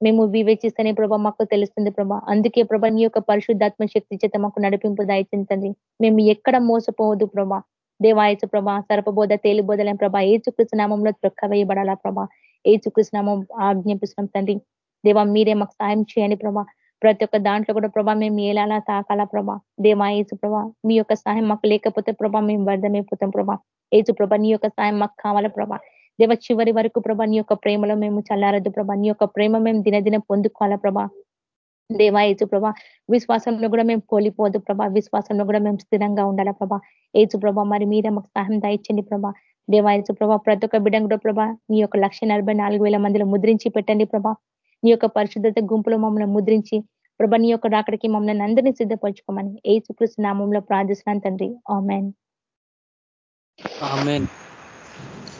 మేము వివేచిస్తేనే ప్రభా మాకు తెలుస్తుంది ప్రభా. అందుకే ప్రభా నీ యొక్క పరిశుద్ధాత్మ శక్తి చేత మాకు నడిపింపు దాయించండి మేము ఎక్కడ మోసపోవద్దు ప్రభా. దేవాయచు ప్రభా సర్పబోధ తేలిబోధలేం ప్రభా ఏ చుకృష్ణ నామంలో వేయబడాలా ప్రభా. ఏ నామం ఆజ్ఞాపిస్తున్నాం తండ్రి. దేవా మీరే మాకు సాయం చేయండి ప్రభా. ప్రతి ఒక్క దాంట్లో కూడా ప్రభా మేము ఏలాలా తాకాలా ప్రభా? దేవా ఏసు ప్రభా మీ యొక్క సహాయం మాకు లేకపోతే ప్రభా మేము వ్యర్థమైపోతాం ప్రభా. ఏసు ప్రభా నీ యొక్క సాయం మాకు కావాలా ప్రభా? దేవ చివరి వరకు ప్రభా నీ యొక్క ప్రేమలో మేము చల్లారద్దు ప్రభా. నీ యొక్క ప్రేమ మేము దినదిన పొందుకోవాలా ప్రభా? దేవా ఏచు ప్రభా విశ్వాసంలో కూడా మేము కోల్పోవద్దు ప్రభా. విశ్వాసంలో కూడా మేము స్థిరంగా ఉండాలా ప్రభా? ఏచు ప్రభా మరి మీరే మాకు సహాయం దాయించండి ప్రభా. దేవా ఏచు ప్రభా ప్రతి ఒక్క బిడ్డ కూడా ప్రభా నీ యొక్క లక్ష మందిలో ముద్రించి పెట్టండి ప్రభా. నీ యొక్క పరిశుద్ధత గుంపులో మమ్మల్ని ముద్రించి ప్రభా నీ యొక్క రాకడికి మమ్మల్ని అందరినీ సిద్ధపరచుకోమని ఏ సుకృష్ణ నామంలో ప్రార్థిస్తున్నాను తండ్రి. ఆమెన్.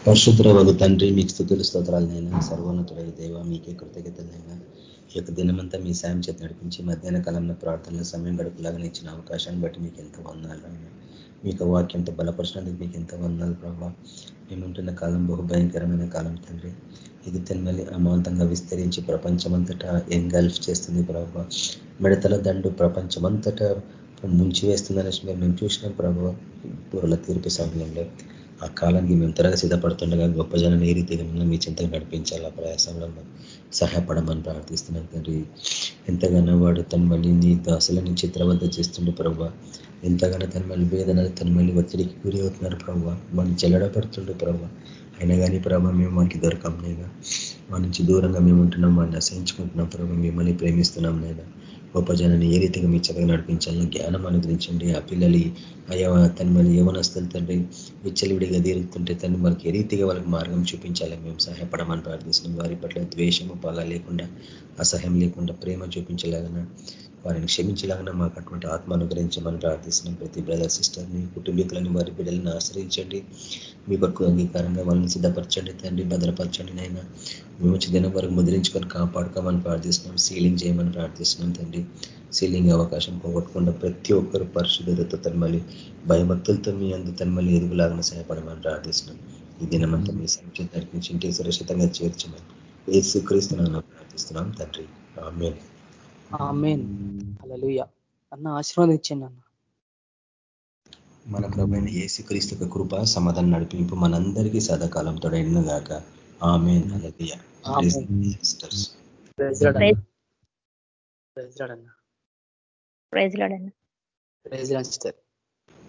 పరిశుద్ర తండ్రి మీకు స్థుతులు స్తోత్రాలనైనా సర్వోన్నతుడై దేవ మీకే కృతజ్ఞతలైనా ఈ యొక్క దినమంతా మీ సాయం చేతి నడిపించి మధ్యాహ్న కాలంలో ప్రార్థనలో సమయం గడుపులాగా ఇచ్చిన అవకాశాన్ని బట్టి మీకు ఎంత వందాలు మీ యొక్క వాక్యంతో బలపరచడానికి మీకు ఎంత వందాలు ప్రభావ మేముంటున్న కాలం బహు భయంకరమైన కాలం తండ్రి. ఇది తెన్మలి అమాంతంగా విస్తరించి ప్రపంచమంతటా ఎంగల్ఫ్ చేస్తుంది ప్రభావ మిడతల దండు ప్రపంచమంతటా ముంచి వేస్తుందనేసి మేము మేము చూసినాం ప్రభావ పూర్ల తీర్పు సమయంలో. ఆ కాలానికి మేము త్వరగా సిద్ధపడుతుండగా గొప్ప జనం ఏ రీతిగా మీ చింతలు నడిపించాలి ఆ ప్రయాసంలో సహాయపడమని ప్రార్థిస్తున్నాం తండ్రి. ఎంతగానో వాడు తన మళ్ళీ నీ దాసులని చిత్రవద్ద చేస్తుండే ప్రభావ ఎంతగానో తన మళ్ళీ వేదన తన మళ్ళీ ఒత్తిడికి గురి అవుతున్నారు ప్రభావ వాడిని చెల్లడపడుతుండే ప్రభావ అయినా కానీ ప్రభావ మేము వానికి దొరకం లేదా? మా నుంచి దూరంగా మేము ఉంటున్నాం వాడిని అసహించుకుంటున్నాం ప్రభావ మిమ్మల్ని ప్రేమిస్తున్నాం లేదా? గొప్ప జనాన్ని ఏ రీతిగా మీ చక్కగా నడిపించాలని జ్ఞానం అనుగ్రహించండి. ఆ పిల్లలు అయ్యా తను మళ్ళీ ఏమనొస్తుంది తండ్రి విచ్చలవిడిగా తీరుతుంటే తను మనకి ఏ రీతిగా వాళ్ళకి మార్గం చూపించాలని మేము సహాయపడమని ప్రార్థిస్తున్నాం. వారి పట్ల ద్వేషము పగ లేకుండా అసహ్యం లేకుండా ప్రేమ చూపించలేగన వారిని క్షమించలాగిన మాకు అటువంటి ఆత్మ అనుగ్రహించమని ప్రార్థిస్తున్నాం. ప్రతి బ్రదర్ సిస్టర్ని కుటుంబీకులని వారి బిడ్డలను ఆశ్రయించండి. మీ కొరకు అంగీకారంగా వాళ్ళని సిద్ధపరచండి తండ్రి భద్రపరచండి నైనా మేము దిన దినం వరకు ముద్రించుకొని కాపాడుకోమని ప్రార్థిస్తున్నాం. సీలింగ్ చేయమని ప్రార్థిస్తున్నాం తండ్రి. సీలింగ్ అవకాశం పోగొట్టకుండా ప్రతి ఒక్కరు పరిశుద్ధతతో తనమల్లి భయభక్తులతో మీ అందు తనమల్లి ఎదుగులాగిన సహాయపడమని ప్రార్థిస్తున్నాం. ఈ దినమంతా మీ సంక్షేమ నడిపించి ఇంటి సురక్షితంగా చేర్చమని ఏసు క్రీస్తున్నాను ప్రార్థిస్తున్నాం తండ్రి. అన్న ఆశీర్వాదించండి అన్న. మన ప్రభైన ఏసు క్రీస్తు కృప సమాధానం నడిపింపు మనందరికీ సదాకాలం తోడైన గాక ఆమె ప్రైజ్ లాడన్న ప్రైజ్ లాడన్న